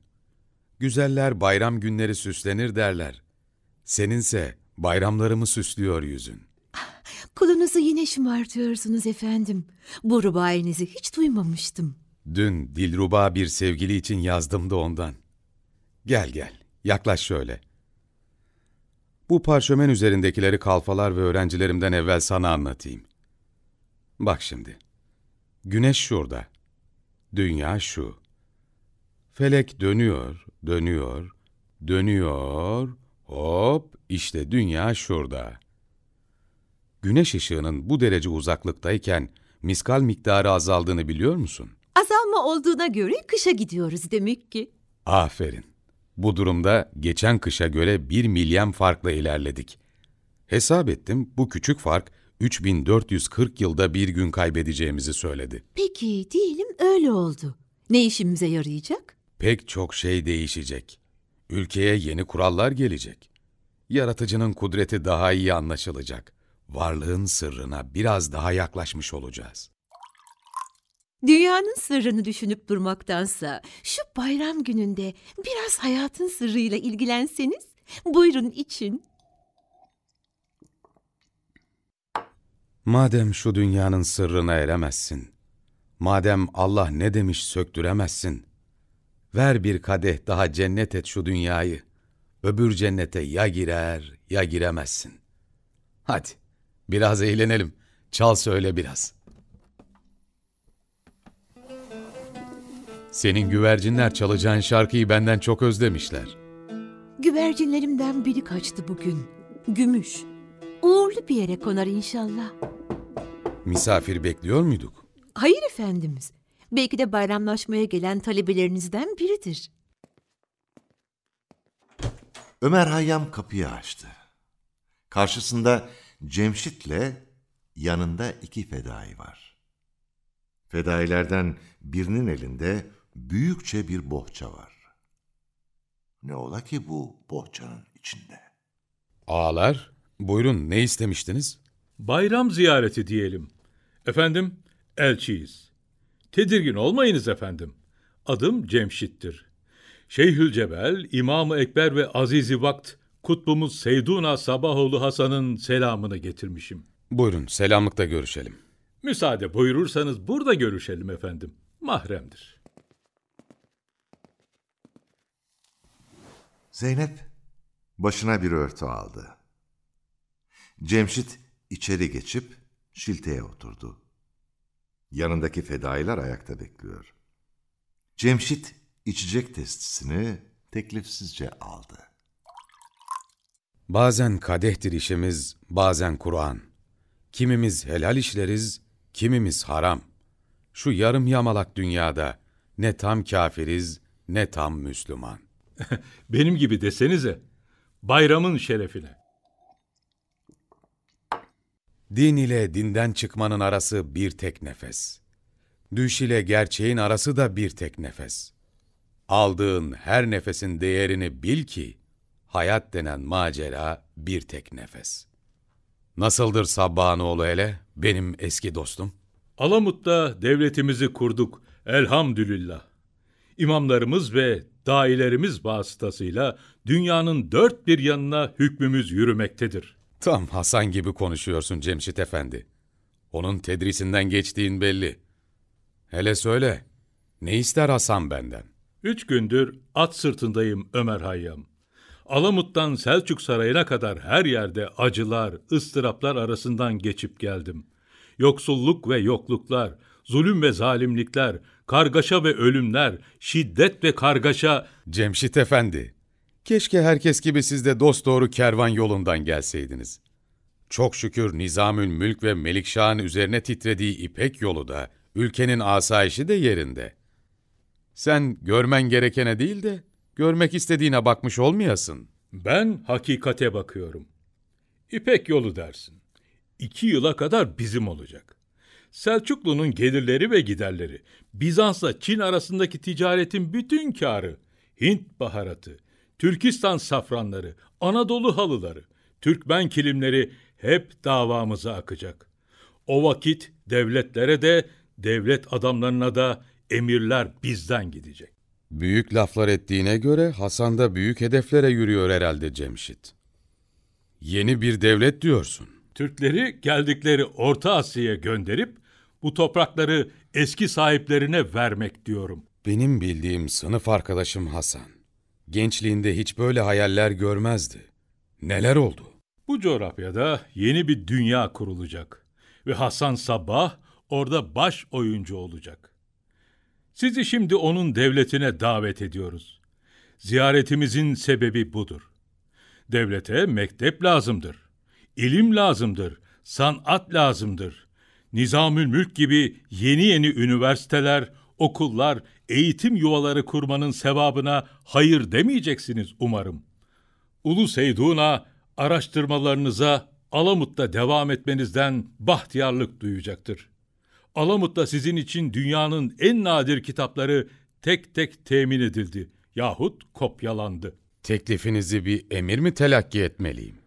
Güzeller bayram günleri süslenir derler. Seninse bayramlarımı süslüyor yüzün. Kulunuzu yine şımartıyorsunuz efendim. Bu rubayinizi hiç duymamıştım. Dün Dilruba bir sevgili için yazdım da ondan. Gel gel, yaklaş şöyle. Bu parşömen üzerindekileri kalfalar ve öğrencilerimden evvel sana anlatayım. Bak şimdi. Güneş şurada. Dünya şu. Felek dönüyor, dönüyor, dönüyor. Hop, işte dünya şurada. Güneş ışığının bu derece uzaklıktayken miskal miktarı azaldığını biliyor musun? Azalma olduğuna göre kışa gidiyoruz demek ki. Aferin. Bu durumda geçen kışa göre bir milyem farkla ilerledik. Hesap ettim bu küçük fark 3440 yılda bir gün kaybedeceğimizi söyledi. Peki diyelim öyle oldu. Ne işimize yarayacak? Pek çok şey değişecek. Ülkeye yeni kurallar gelecek. Yaratıcının kudreti daha iyi anlaşılacak. Varlığın sırrına biraz daha yaklaşmış olacağız. Dünyanın sırrını düşünüp durmaktansa şu bayram gününde biraz hayatın sırrıyla ilgilenseniz buyurun için. Madem şu dünyanın sırrına eremezsin, madem Allah ne demiş söktüremezsin, ver bir kadeh daha cennet et şu dünyayı, öbür cennete ya girer ya giremezsin. Hadi, biraz eğlenelim, çal söyle biraz. Senin güvercinler çalacağın şarkıyı benden çok özlemişler. Güvercinlerimden biri kaçtı bugün. Gümüş. Uğurlu bir yere konar inşallah. Misafir bekliyor muyduk? Hayır efendimiz. Belki de bayramlaşmaya gelen talebelerinizden biridir. Ömer Hayyam kapıyı açtı. Karşısında Cemşit'le yanında iki fedai var. Fedailerden birinin elinde büyükçe bir bohça var. Ne ola ki bu bohçanın içinde? Ağalar, buyurun ne istemiştiniz? Bayram ziyareti diyelim. Efendim, elçiyiz. Tedirgin olmayınız efendim. Adım Cemşit'tir. Şeyhülcebel, İmam-ı Ekber ve Azizi Vakt, kutbumuz Seyduna Sabahoğlu Hasan'ın selamını getirmişim. Buyurun, selamlıkta görüşelim. Müsaade buyurursanız burada görüşelim efendim. Mahremdir. Zeynep başına bir örtü aldı. Cemşit içeri geçip şilteye oturdu. Yanındaki fedailer ayakta bekliyor. Cemşit içecek testisini teklifsizce aldı. Bazen kadehtir işimiz, bazen Kur'an. Kimimiz helal işleriz, kimimiz haram. Şu yarım yamalak dünyada ne tam kafiriz, ne tam Müslüman. Benim gibi desenize. Bayramın şerefine. Din ile dinden çıkmanın arası bir tek nefes. Düş ile gerçeğin arası da bir tek nefes. Aldığın her nefesin değerini bil ki, hayat denen macera bir tek nefes. Nasıldır Sabbanoğlu hele, benim eski dostum? Alamut'ta devletimizi kurduk elhamdülillah. İmamlarımız ve dailerimiz vasıtasıyla dünyanın dört bir yanına hükmümüz yürümektedir. Tam Hasan gibi konuşuyorsun Cemşit Efendi. Onun tedrisinden geçtiğin belli. Hele söyle, ne ister Hasan benden? Üç gündür at sırtındayım Ömer Hayyam. Alamut'tan Selçuk Sarayı'na kadar her yerde acılar, ıstıraplar arasından geçip geldim. Yoksulluk ve yokluklar, zulüm ve zalimlikler, kargaşa ve ölümler, şiddet ve kargaşa... Cemşit Efendi, keşke herkes gibi siz de dosdoğru kervan yolundan gelseydiniz. Çok şükür Nizamül Mülk ve Melikşah'ın üzerine titrediği İpek yolu da, ülkenin asayişi de yerinde. Sen görmen gerekene değil de, görmek istediğine bakmış olmayasın. Ben hakikate bakıyorum. İpek yolu dersin. İki yıla kadar bizim olacak. Selçuklu'nun gelirleri ve giderleri, Bizans'la Çin arasındaki ticaretin bütün karı, Hint baharatı, Türkistan safranları, Anadolu halıları, Türkmen kilimleri hep davamıza akacak. O vakit devletlere de, devlet adamlarına da emirler bizden gidecek. Büyük laflar ettiğine göre Hasan da büyük hedeflere yürüyor herhalde Cemşit. Yeni bir devlet diyorsun. Türkleri geldikleri Orta Asya'ya gönderip bu toprakları eski sahiplerine vermek diyorum. Benim bildiğim sınıf arkadaşım Hasan. Gençliğinde hiç böyle hayaller görmezdi. Neler oldu? Bu coğrafyada yeni bir dünya kurulacak ve Hasan Sabbah orada baş oyuncu olacak. Sizi şimdi onun devletine davet ediyoruz. Ziyaretimizin sebebi budur. Devlete mektep lazımdır. İlim lazımdır. Sanat lazımdır. Nizamül Mülk gibi yeni yeni üniversiteler, okullar, eğitim yuvaları kurmanın sevabına hayır demeyeceksiniz umarım. Ulu Seydun'a araştırmalarınıza Alamut'ta devam etmenizden bahtiyarlık duyacaktır. Alamut'ta sizin için dünyanın en nadir kitapları tek tek temin edildi yahut kopyalandı. Teklifinizi bir emir mi telakki etmeliyim?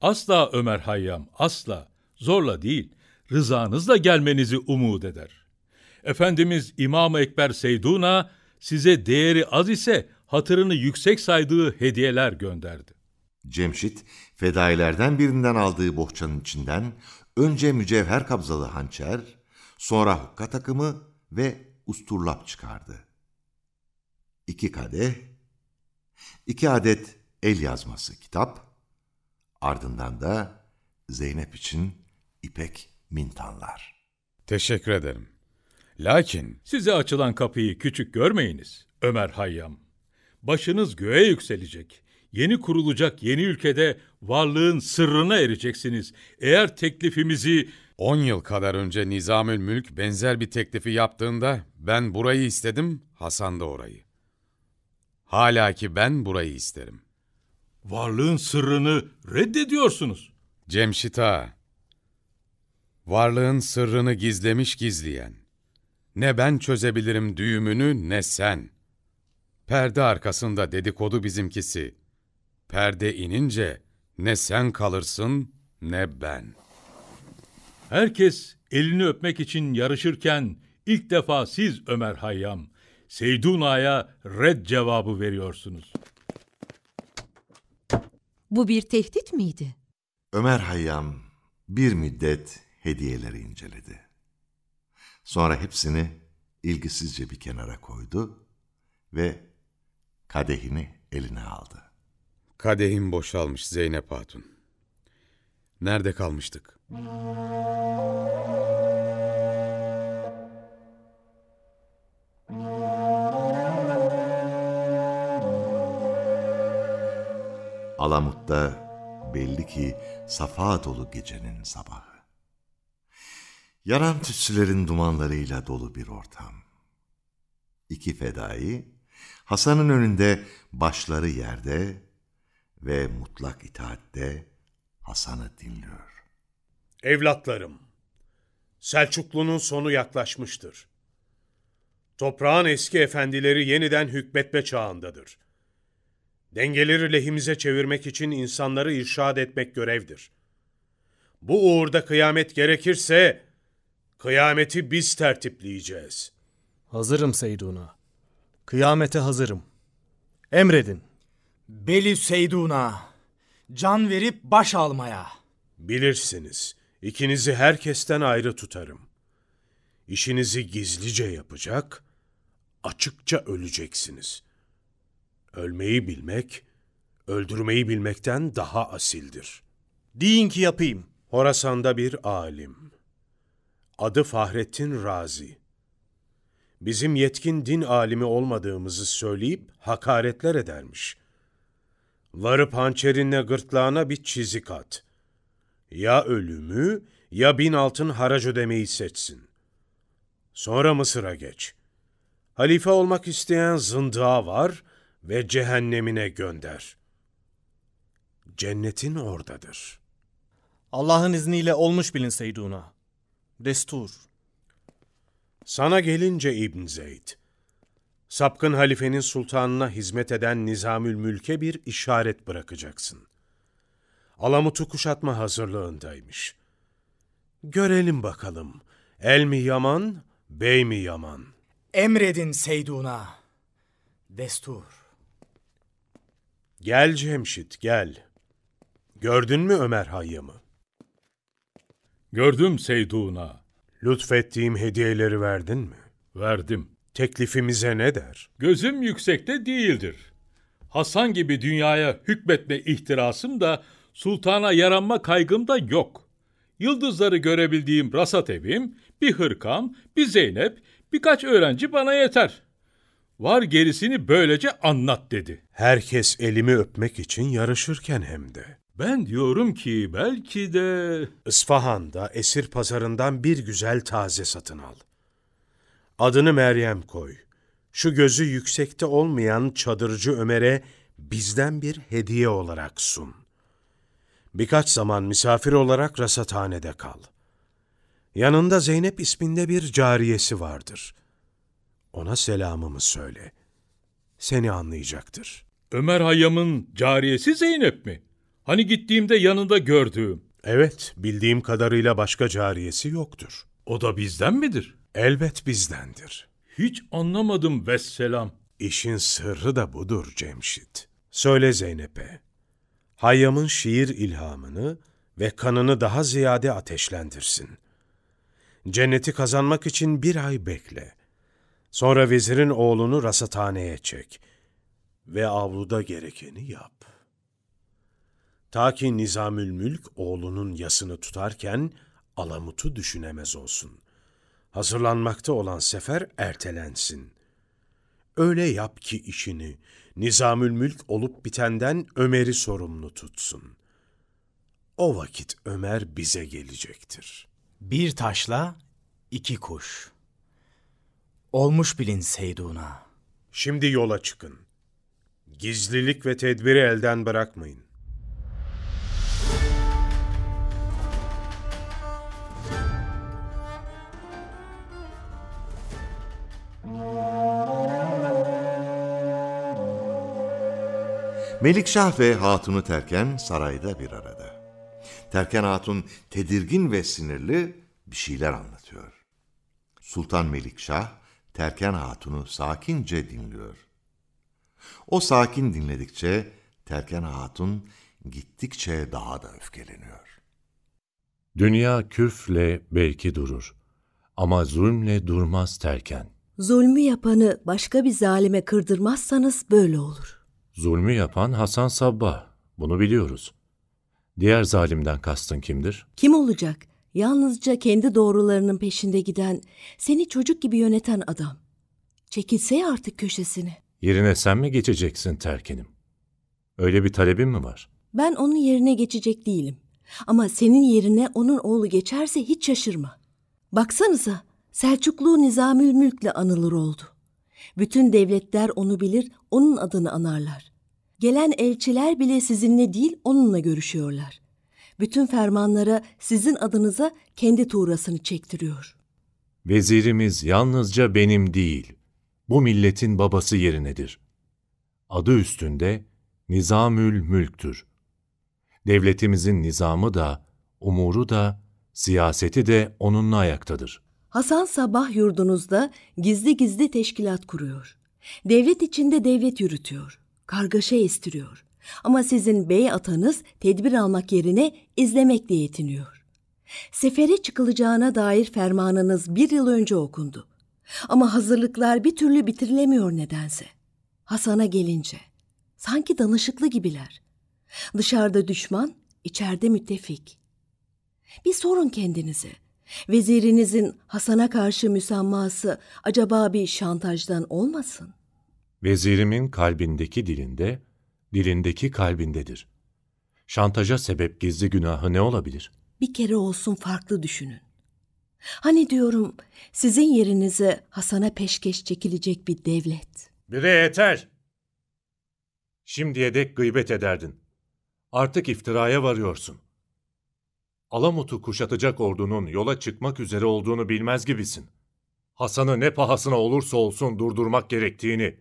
Asla Ömer Hayyam, asla. Zorla değil, rızanızla gelmenizi umut eder. Efendimiz İmam-ı Ekber Seydun'a size değeri az ise hatırını yüksek saydığı hediyeler gönderdi. Cemşit, fedailerden birinden aldığı bohçanın içinden önce mücevher kabzalı hançer, sonra hukka takımı ve usturlap çıkardı. İki kadeh, iki adet el yazması kitap, ardından da Zeynep için ipek mintanlar. Teşekkür ederim. Lakin... Size açılan kapıyı küçük görmeyiniz Ömer Hayyam. Başınız göğe yükselecek. Yeni kurulacak yeni ülkede varlığın sırrına ereceksiniz. Eğer teklifimizi... On yıl kadar önce Nizamül Mülk benzer bir teklifi yaptığında ben burayı istedim, Hasan da orayı. Hala ki ben burayı isterim. Varlığın sırrını reddediyorsunuz. Cemşit Ağa, varlığın sırrını gizlemiş gizleyen. Ne ben çözebilirim düğümünü ne sen. Perde arkasında dedikodu bizimkisi. Perde inince ne sen kalırsın ne ben. Herkes elini öpmek için yarışırken ilk defa siz Ömer Hayyam, Seydun Ağa'ya red cevabı veriyorsunuz. Bu bir tehdit miydi? Ömer Hayyam bir müddet hediyeleri inceledi. Sonra hepsini ilgisizce bir kenara koydu ve kadehini eline aldı. Kadehim boşalmış Zeynep Hatun. Nerede kalmıştık? Alamut'ta belli ki safa dolu gecenin sabahı. Yanan tütsülerin dumanlarıyla dolu bir ortam. İki fedai, Hasan'ın önünde başları yerde ve mutlak itaatte Hasan'ı dinliyor. Evlatlarım, Selçuklu'nun sonu yaklaşmıştır. Toprağın eski efendileri yeniden hükmetme çağındadır. Dengeleri lehimize çevirmek için insanları irşad etmek görevdir. Bu uğurda kıyamet gerekirse, kıyameti biz tertipleyeceğiz. Hazırım Seyduna. Kıyamete hazırım. Emredin. Beli Seyduna. Can verip baş almaya. Bilirsiniz, ikinizi herkesten ayrı tutarım. İşinizi gizlice yapacak, açıkça öleceksiniz. Ölmeyi bilmek, öldürmeyi bilmekten daha asildir. Deyin ki yapayım. Horasan'da bir alim. Adı Fahrettin Razi. Bizim yetkin din alimi olmadığımızı söyleyip hakaretler edermiş. Varıp hançerinle gırtlağına bir çizik at. Ya ölümü ya bin altın harac ödemeyi seçsin. Sonra Mısır'a geç. Halife olmak isteyen zındığa var ve cehennemine gönder. Cennetin oradadır. Allah'ın izniyle olmuş bilin Seyduna. Destur. Sana gelince İbn Zeyd, sapkın halifenin sultanına hizmet eden Nizamül Mülk'e bir işaret bırakacaksın. Alamut'u kuşatma hazırlığındaymış. Görelim bakalım, el mi yaman, bey mi yaman? Emredin Seyduna. Destur. Gel Cemşit, gel. Gördün mü Ömer Hayyam'ı? Gördüm Seyduna. Lütfettiğim hediyeleri verdin mi? Verdim. Teklifimize ne der? Gözüm yüksekte değildir. Hasan gibi dünyaya hükmetme ihtirasım da sultana yaranma kaygım da yok. Yıldızları görebildiğim rasat evim, bir hırkam, bir Zeynep, birkaç öğrenci bana yeter. Var gerisini böylece anlat dedi. Herkes elimi öpmek için yarışırken hem de. Ben diyorum ki belki de... İsfahan'da esir pazarından bir güzel taze satın al. Adını Meryem koy. Şu gözü yüksekte olmayan çadırcı Ömer'e bizden bir hediye olarak sun. Birkaç zaman misafir olarak rasathanede kal. Yanında Zeynep isminde bir cariyesi vardır. Ona selamımı söyle. Seni anlayacaktır. Ömer Hayyam'ın cariyesi Zeynep mi? Hani gittiğimde yanında gördüğüm. Evet, bildiğim kadarıyla başka cariyesi yoktur. O da bizden midir? Elbet bizdendir. Hiç anlamadım vesselam. İşin sırrı da budur Cemşit. Söyle Zeynep'e. Hayyam'ın şiir ilhamını ve kanını daha ziyade ateşlendirsin. Cenneti kazanmak için bir ay bekle. Sonra vezirin oğlunu rasathaneye çek ve avluda gerekeni yap. Ta ki Nizamül Mülk oğlunun yasını tutarken Alamut'u düşünemez olsun. Hazırlanmakta olan sefer ertelensin. Öyle yap ki işini, Nizamül Mülk olup bitenden Ömer'i sorumlu tutsun. O vakit Ömer bize gelecektir. Bir taşla iki kuş. Olmuş bilin Seyduna. Şimdi yola çıkın. Gizlilik ve tedbiri elden bırakmayın. Melikşah ve Hatun'u Terken sarayda bir arada. Terken Hatun tedirgin ve sinirli bir şeyler anlatıyor. Sultan Melikşah Terken Hatun'u sakince dinliyor. O sakin dinledikçe Terken Hatun gittikçe daha da öfkeleniyor. Dünya küfle belki durur ama zulmle durmaz terken. Zulmü yapanı başka bir zalime kırdırmazsanız böyle olur. Zulmü yapan Hasan Sabbah, bunu biliyoruz. Diğer zalimden kastın kimdir? Kim olacak? Yalnızca kendi doğrularının peşinde giden, seni çocuk gibi yöneten adam. Çekilse ya artık köşesine. Yerine sen mi geçeceksin terkinim? Öyle bir talebin mi var? Ben onun yerine geçecek değilim. Ama senin yerine onun oğlu geçerse hiç şaşırma. Baksanıza, Selçuklu Nizamül Mülk'le anılır oldu. Bütün devletler onu bilir, onun adını anarlar. Gelen elçiler bile sizinle değil, onunla görüşüyorlar. Bütün fermanlara sizin adınıza kendi tuğrasını çektiriyor. Vezirimiz yalnızca benim değil, bu milletin babası yerinedir. Adı üstünde Nizamül Mülktür. Devletimizin nizamı da, umuru da, siyaseti de onunla ayaktadır. Hasan sabah yurdunuzda gizli gizli teşkilat kuruyor. Devlet içinde devlet yürütüyor. Kargaşa estiriyor. Ama sizin bey atanız tedbir almak yerine izlemekle yetiniyor. Sefere çıkılacağına dair fermanınız bir yıl önce okundu. Ama hazırlıklar bir türlü bitirilemiyor nedense. Hasan'a gelince, sanki danışıklı gibiler. Dışarıda düşman, içeride müttefik. Bir sorun kendinize. Vezirinizin Hasan'a karşı müsamması acaba bir şantajdan olmasın? Vezirimin kalbindeki dilinde, dilindeki kalbindedir. Şantaja sebep gizli günahı ne olabilir? Bir kere olsun farklı düşünün. Hani diyorum sizin yerinize Hasan'a peşkeş çekilecek bir devlet. Bire yeter! Şimdiye dek gıybet ederdin. Artık iftiraya varıyorsun. Alamut'u kuşatacak ordunun yola çıkmak üzere olduğunu bilmez gibisin. Hasan'ı ne pahasına olursa olsun durdurmak gerektiğini,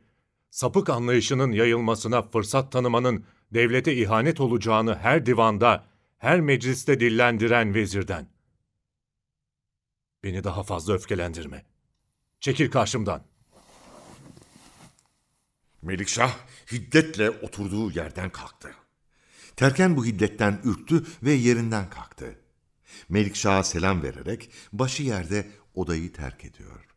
sapık anlayışının yayılmasına fırsat tanımanın devlete ihanet olacağını her divanda, her mecliste dillendiren vezirden. Beni daha fazla öfkelendirme. Çekil karşımdan. Melikşah hiddetle oturduğu yerden kalktı. Terken bu hiddetten ürktü ve yerinden kalktı. Melikşah'a selam vererek başı yerde odayı terk ediyor.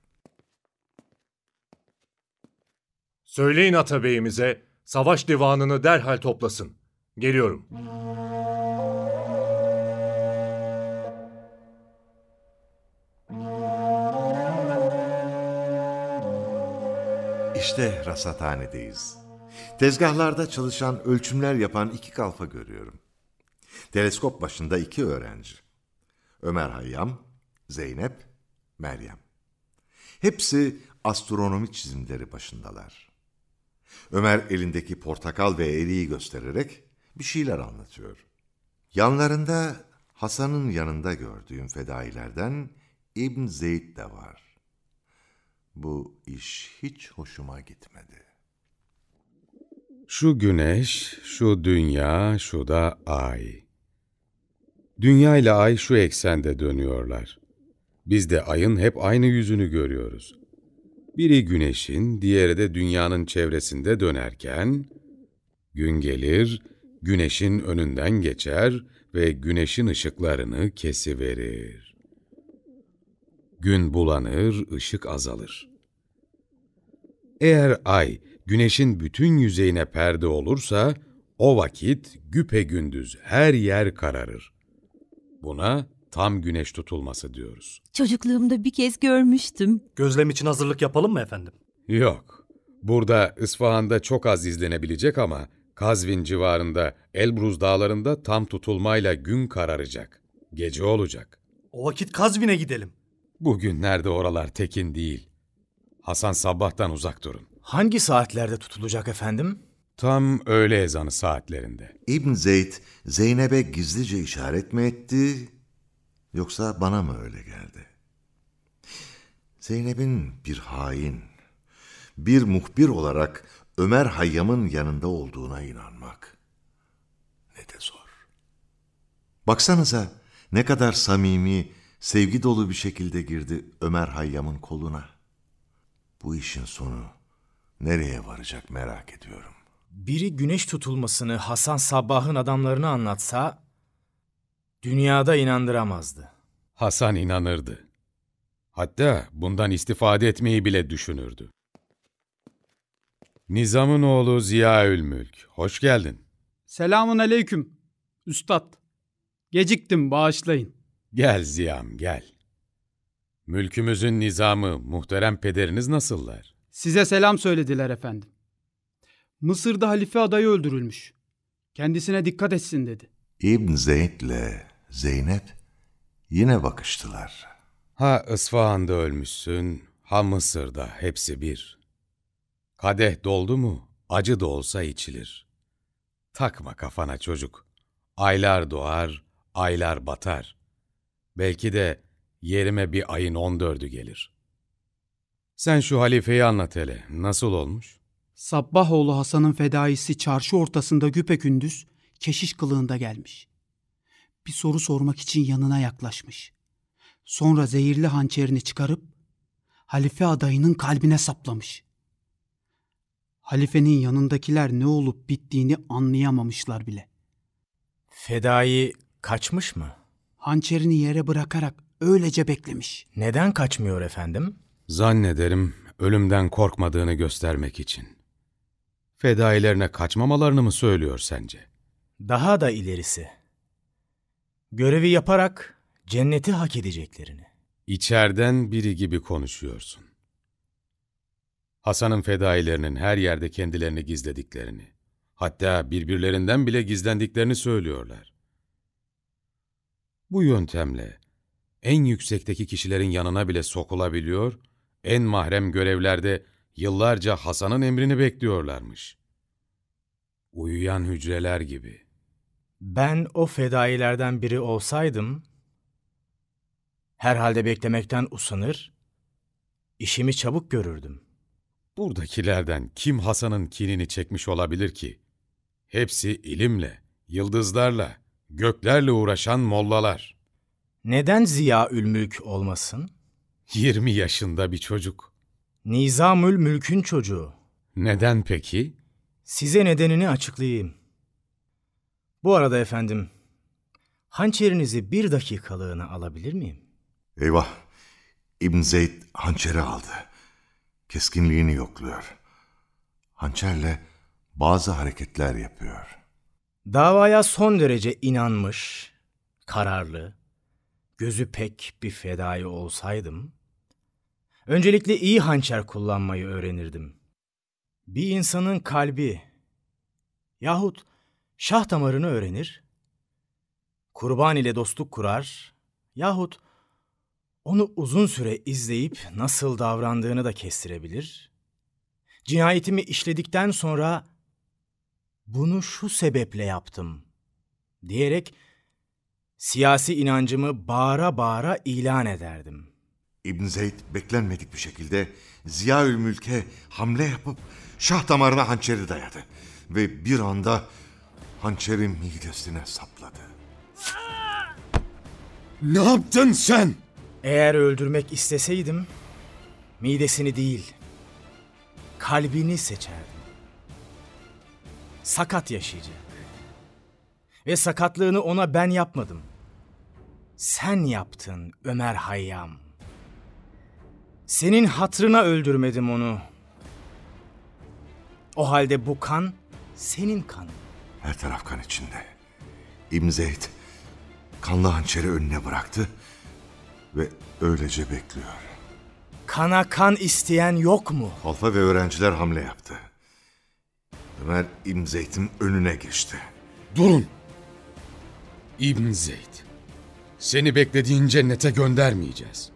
Söyleyin Atabeyimize savaş divanını derhal toplasın. Geliyorum. İşte rasathanedeyiz. Tezgahlarda çalışan ölçümler yapan iki kalfa görüyorum. Teleskop başında iki öğrenci. Ömer Hayyam, Zeynep, Meryem. Hepsi astronomi çizimleri başındalar. Ömer elindeki portakal ve eriği göstererek bir şeyler anlatıyor. Yanlarında Hasan'ın yanında gördüğüm fedailerden İbn Zeyd de var. Bu iş hiç hoşuma gitmedi. Şu güneş, şu dünya, şu da ay. Dünya ile ay şu eksende dönüyorlar. Biz de ayın hep aynı yüzünü görüyoruz. Biri güneşin, diğeri de dünyanın çevresinde dönerken, gün gelir, güneşin önünden geçer ve güneşin ışıklarını kesiverir. Gün bulanır, ışık azalır. Eğer ay, güneşin bütün yüzeyine perde olursa, o vakit güpe gündüz her yer kararır. Buna tam güneş tutulması diyoruz. Çocukluğumda bir kez görmüştüm. Gözlem için hazırlık yapalım mı efendim? Yok. Burada İsfahan'da çok az izlenebilecek ama Kazvin civarında Elbruz dağlarında tam tutulmayla gün kararacak. Gece olacak. O vakit Kazvin'e gidelim. Bugünlerde oralar tekin değil. Hasan sabahtan uzak durun. Hangi saatlerde tutulacak efendim? Tam öğle ezanı saatlerinde. İbn Zeyd Zeynep'e gizlice işaret mi etti yoksa bana mı öyle geldi? Zeynep'in bir hain, bir muhbir olarak Ömer Hayyam'ın yanında olduğuna inanmak ne de zor. Baksanıza ne kadar samimi, sevgi dolu bir şekilde girdi Ömer Hayyam'ın koluna. Bu işin sonu nereye varacak merak ediyorum. Biri güneş tutulmasını Hasan Sabbah'ın adamlarına anlatsa dünyada inandıramazdı. Hasan inanırdı. Hatta bundan istifade etmeyi bile düşünürdü. Nizam'ın oğlu Ziyaül Mülk, hoş geldin. Selamun aleyküm, üstad. Geciktim bağışlayın. Gel Ziyam gel. Mülkümüzün nizamı, muhterem pederiniz nasıllar? Size selam söylediler efendim. Mısır'da halife adayı öldürülmüş. Kendisine dikkat etsin dedi. İbn Zeyd ile Zeynep yine bakıştılar. Ha İsfahan'da ölmüşsün, ha Mısır'da hepsi bir. Kadeh doldu mu, acı da olsa içilir. Takma kafana çocuk. Aylar doğar, aylar batar. Belki de yerime bir ayın on dördü gelir. Sen şu halifeyi anlat hele, nasıl olmuş? Sabbahoğlu Hasan'ın fedaisi çarşı ortasında güpegündüz keşiş kılığında gelmiş. Bir soru sormak için yanına yaklaşmış. Sonra zehirli hançerini çıkarıp halife adayının kalbine saplamış. Halifenin yanındakiler ne olup bittiğini anlayamamışlar bile. Fedai kaçmış mı? Hançerini yere bırakarak öylece beklemiş. Neden kaçmıyor efendim? Zannederim ölümden korkmadığını göstermek için. Fedailerine kaçmamalarını mı söylüyor sence? Daha da ilerisi. Görevi yaparak cenneti hak edeceklerini. İçerden biri gibi konuşuyorsun. Hasan'ın fedailerinin her yerde kendilerini gizlediklerini, hatta birbirlerinden bile gizlendiklerini söylüyorlar. Bu yöntemle en yüksekteki kişilerin yanına bile sokulabiliyor, en mahrem görevlerde yıllarca Hasan'ın emrini bekliyorlarmış. Uyuyan hücreler gibi. Ben o fedailerden biri olsaydım, herhalde beklemekten usanır, işimi çabuk görürdüm. Buradakilerden kim Hasan'ın kinini çekmiş olabilir ki? Hepsi ilimle, yıldızlarla, göklerle uğraşan mollalar. Neden Ziya Ülmülk olmasın? 20 yaşında bir çocuk. Nizamül Mülk'ün çocuğu. Neden peki? Size nedenini açıklayayım. Bu arada efendim, hançerinizi bir dakikalığına alabilir miyim? Eyvah! İbn Zeyd hançeri aldı. Keskinliğini yokluyor. Hançerle bazı hareketler yapıyor. Davaya son derece inanmış, kararlı, gözü pek bir fedai olsaydım, öncelikle iyi hançer kullanmayı öğrenirdim. Bir insanın kalbi yahut şah damarını öğrenir, kurban ile dostluk kurar yahut onu uzun süre izleyip nasıl davrandığını da kestirebilir. Cinayetimi işledikten sonra bunu şu sebeple yaptım diyerek siyasi inancımı bağıra bağıra ilan ederdim. İbn Zeyd beklenmedik bir şekilde Ziyaül Mülk'e hamle yapıp şah damarına hançeri dayadı. Ve bir anda hançeri midesine sapladı. Ne yaptın sen? Eğer öldürmek isteseydim, midesini değil, kalbini seçerdim. Sakat yaşayacak. Ve sakatlığını ona ben yapmadım. Sen yaptın Ömer Hayyam. Senin hatrına öldürmedim onu. O halde bu kan senin kanın. Her taraf kan içinde. İbn Zeyd kanlı hançeri önüne bıraktı ve öylece bekliyor. Kana kan isteyen yok mu? Halfa ve öğrenciler hamle yaptı. Ömer İbn Zeyd'in önüne geçti. Durun! İbn Zeyd, seni beklediğin cennete göndermeyeceğiz.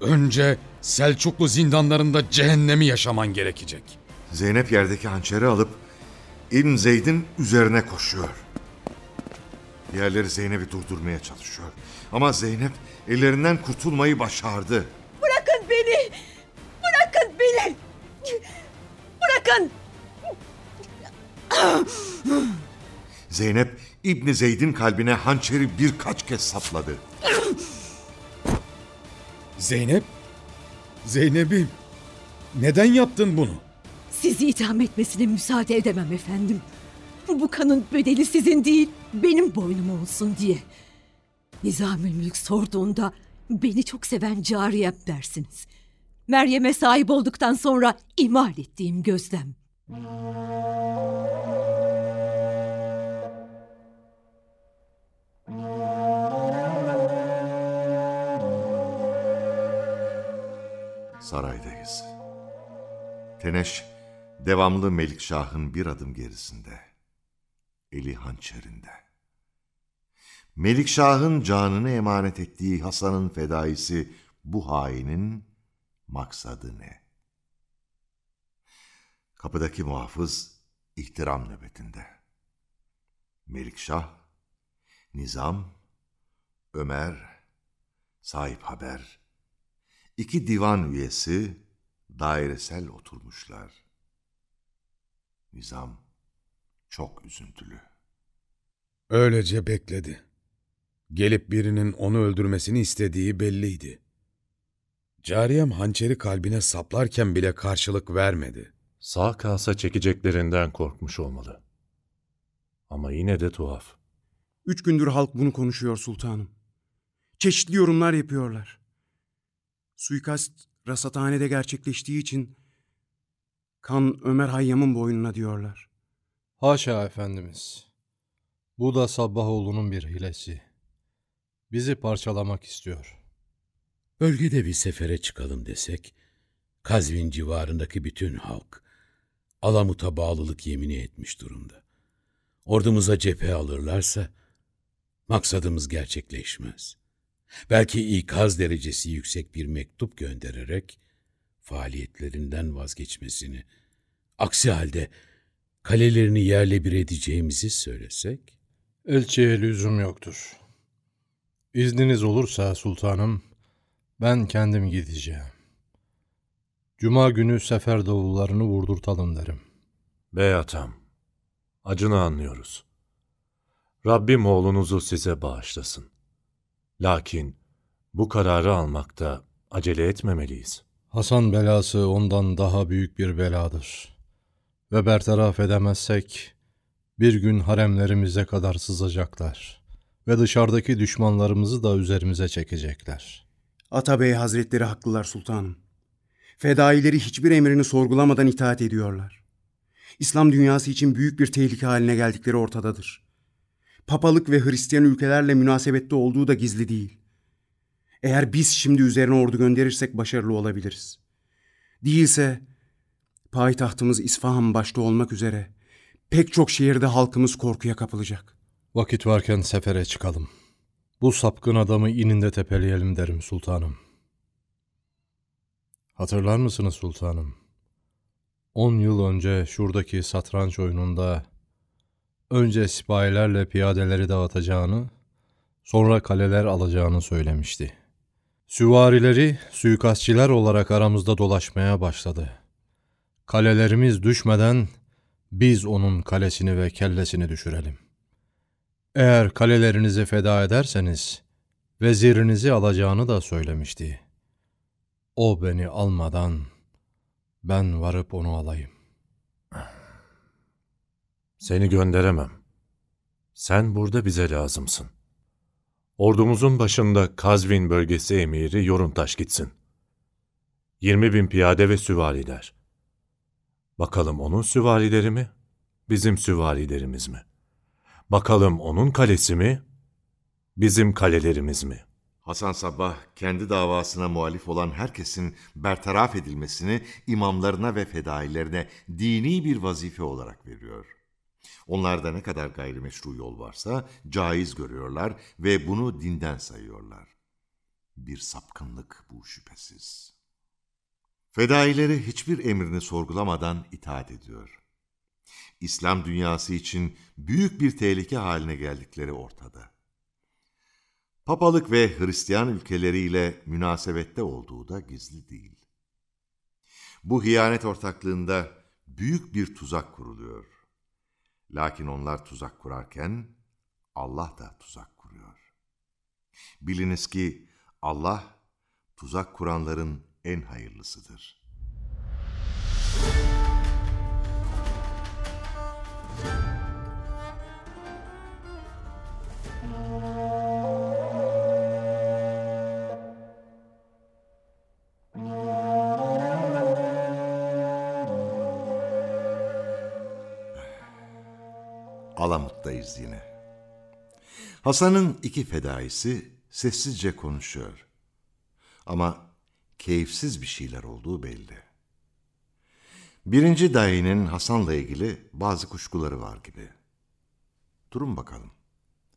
Önce Selçuklu zindanlarında cehennemi yaşaman gerekecek. Zeynep yerdeki hançeri alıp İbn Zeyd'in üzerine koşuyor. Diğerleri Zeynep'i durdurmaya çalışıyor. Ama Zeynep ellerinden kurtulmayı başardı. Bırakın beni! Bırakın beni! Bırakın! Zeynep İbn Zeyd'in kalbine hançeri birkaç kez sapladı. Zeynep? Zeynep'im, neden yaptın bunu? Sizi itham etmesine müsaade edemem efendim. Bu kanın bedeli sizin değil, benim boynuma olsun diye. Nizamül Mülk sorduğunda beni çok seven cariyem dersiniz. Meryem'e sahip olduktan sonra imal ettiğim gözlem. Saraydayız. Teneş, devamlı Melikşah'ın bir adım gerisinde. Eli hançerinde. Melikşah'ın canını emanet ettiği Hasan'ın fedaisi bu hainin maksadı ne? Kapıdaki muhafız ihtiram nöbetinde. Melikşah, Nizam, Ömer, sahip haber, iki divan üyesi dairesel oturmuşlar. Nizam çok üzüntülü. Öylece bekledi. Gelip birinin onu öldürmesini istediği belliydi. Cariyem hançeri kalbine saplarken bile karşılık vermedi. Sağ kalsa çekeceklerinden korkmuş olmalı. Ama yine de tuhaf. Üç gündür halk bunu konuşuyor sultanım. Çeşitli yorumlar yapıyorlar. Suikast rasathanede gerçekleştiği için kan Ömer Hayyam'ın boynuna diyorlar. Haşa Efendimiz. Bu da Sabbahoğlu'nun bir hilesi. Bizi parçalamak istiyor. Bölgede bir sefere çıkalım desek, Kazvin civarındaki bütün halk Alamut'a bağlılık yemini etmiş durumda. Ordumuza cephe alırlarsa maksadımız gerçekleşmez. Belki ikaz derecesi yüksek bir mektup göndererek faaliyetlerinden vazgeçmesini, aksi halde kalelerini yerle bir edeceğimizi söylesek? Elçiye lüzum yoktur. İzniniz olursa sultanım, ben kendim gideceğim. Cuma günü sefer davullarını vurdurtalım derim. Bey atam, acını anlıyoruz. Rabbim oğlunuzu size bağışlasın. Lakin bu kararı almakta acele etmemeliyiz. Hasan belası ondan daha büyük bir beladır. Ve bertaraf edemezsek bir gün haremlerimize kadar sızacaklar. Ve dışarıdaki düşmanlarımızı da üzerimize çekecekler. Atabey Hazretleri haklılar sultanım. Fedaileri hiçbir emrini sorgulamadan itaat ediyorlar. İslam dünyası için büyük bir tehlike haline geldikleri ortadadır. Papalık ve Hristiyan ülkelerle münasebette olduğu da gizli değil. Eğer biz şimdi üzerine ordu gönderirsek başarılı olabiliriz. Değilse payitahtımız İsfahan başta olmak üzere pek çok şehirde halkımız korkuya kapılacak. Vakit varken sefere çıkalım. Bu sapkın adamı ininde tepeleyelim derim sultanım. Hatırlar mısınız sultanım? On yıl önce şuradaki satranç oyununda önce sipahilerle piyadeleri dağıtacağını, sonra kaleler alacağını söylemişti. Süvarileri suikastçiler olarak aramızda dolaşmaya başladı. Kalelerimiz düşmeden biz onun kalesini ve kellesini düşürelim. Eğer kalelerinizi feda ederseniz vezirinizi alacağını da söylemişti. O beni almadan ben varıp onu alayım. Seni gönderemem. Sen burada bize lazımsın. Ordumuzun başında Kazvin bölgesi emiri Yoruntaş gitsin. 20 bin piyade ve süvariler. Bakalım onun süvarileri mi, bizim süvarilerimiz mi? Bakalım onun kalesi mi, bizim kalelerimiz mi? Hasan Sabbah kendi davasına muhalif olan herkesin bertaraf edilmesini imamlarına ve fedailerine dini bir vazife olarak veriyor. Onlarda ne kadar gayrimeşru yol varsa caiz görüyorlar ve bunu dinden sayıyorlar. Bir sapkınlık bu şüphesiz. Fedaileri hiçbir emrini sorgulamadan itaat ediyor. İslam dünyası için büyük bir tehlike haline geldikleri ortada. Papalık ve Hristiyan ülkeleriyle münasebette olduğu da gizli değil. Bu hiyanet ortaklığında büyük bir tuzak kuruluyor. Lakin onlar tuzak kurarken Allah da tuzak kuruyor. Biliniz ki Allah tuzak kuranların en hayırlısıdır. Alamut'tayız yine. Hasan'ın iki fedaisi sessizce konuşuyor. Ama keyifsiz bir şeyler olduğu belli. Birinci dayının Hasan'la ilgili bazı kuşkuları var gibi. Durun bakalım.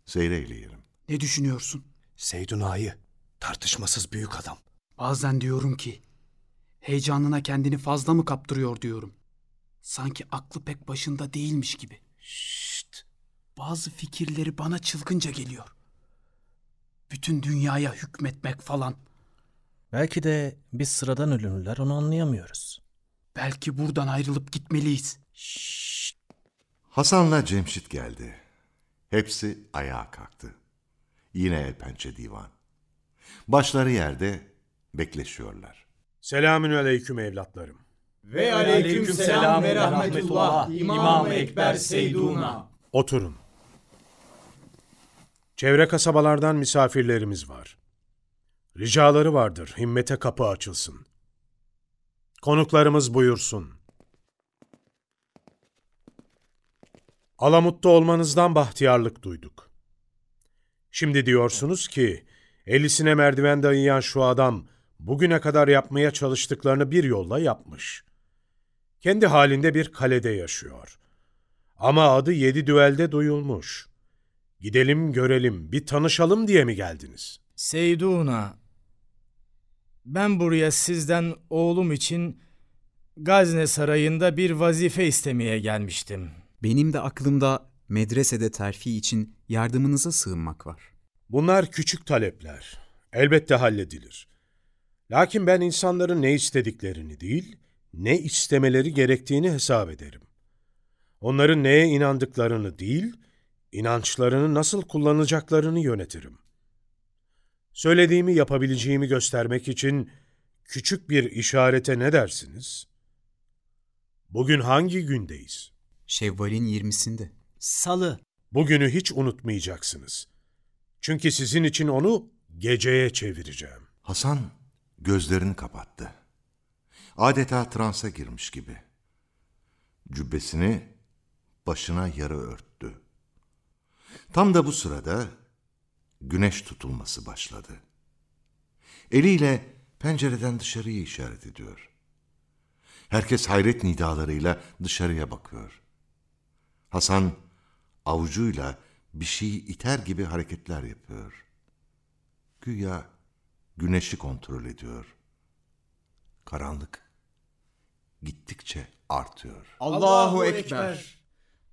Seyreyleyelim. Ne düşünüyorsun? Seydun Ağa'yı tartışmasız büyük adam. Bazen diyorum ki heyecanına kendini fazla mı kaptırıyor diyorum. Sanki aklı pek başında değilmiş gibi. Şşt. Bazı fikirleri bana çılgınca geliyor. Bütün dünyaya hükmetmek falan. Belki de biz sıradan ölümlüler onu anlayamıyoruz. Belki buradan ayrılıp gitmeliyiz. Hasan'la Cemşit geldi. Hepsi ayağa kalktı. Yine el pençe divan. Başları yerde bekleşiyorlar. Selamün aleyküm evlatlarım. Ve aleyküm selam ve rahmetullah İmam-ı Ekber Seyduna. Oturun. Çevre kasabalardan misafirlerimiz var. Ricaları vardır, himmete kapı açılsın. Konuklarımız buyursun. Alamut'ta olmanızdan bahtiyarlık duyduk. Şimdi diyorsunuz ki, elisine merdiven dayayan şu adam bugüne kadar yapmaya çalıştıklarını bir yolla yapmış. Kendi halinde bir kalede yaşıyor. Ama adı yedi düelde duyulmuş. Gidelim görelim, bir tanışalım diye mi geldiniz? Seyduna, ben buraya sizden oğlum için Gazne Sarayı'nda bir vazife istemeye gelmiştim. Benim de aklımda medresede terfi için yardımınıza sığınmak var. Bunlar küçük talepler. Elbette halledilir. Lakin ben insanların ne istediklerini değil, ne istemeleri gerektiğini hesap ederim. Onların neye inandıklarını değil, inançlarını nasıl kullanacaklarını yönetirim. Söylediğimi yapabileceğimi göstermek için küçük bir işarete ne dersiniz? Bugün hangi gündeyiz? Şevval'in 20'sinde. Salı. Bugünü hiç unutmayacaksınız. Çünkü sizin için onu geceye çevireceğim. Hasan gözlerini kapattı. Adeta transa girmiş gibi. Cübbesini başına yarı örttü. Tam da bu sırada güneş tutulması başladı. Eliyle pencereden dışarıyı işaret ediyor. Herkes hayret nidalarıyla dışarıya bakıyor. Hasan avucuyla bir şeyi iter gibi hareketler yapıyor. Güya güneşi kontrol ediyor. Karanlık gittikçe artıyor. Allahu Ekber.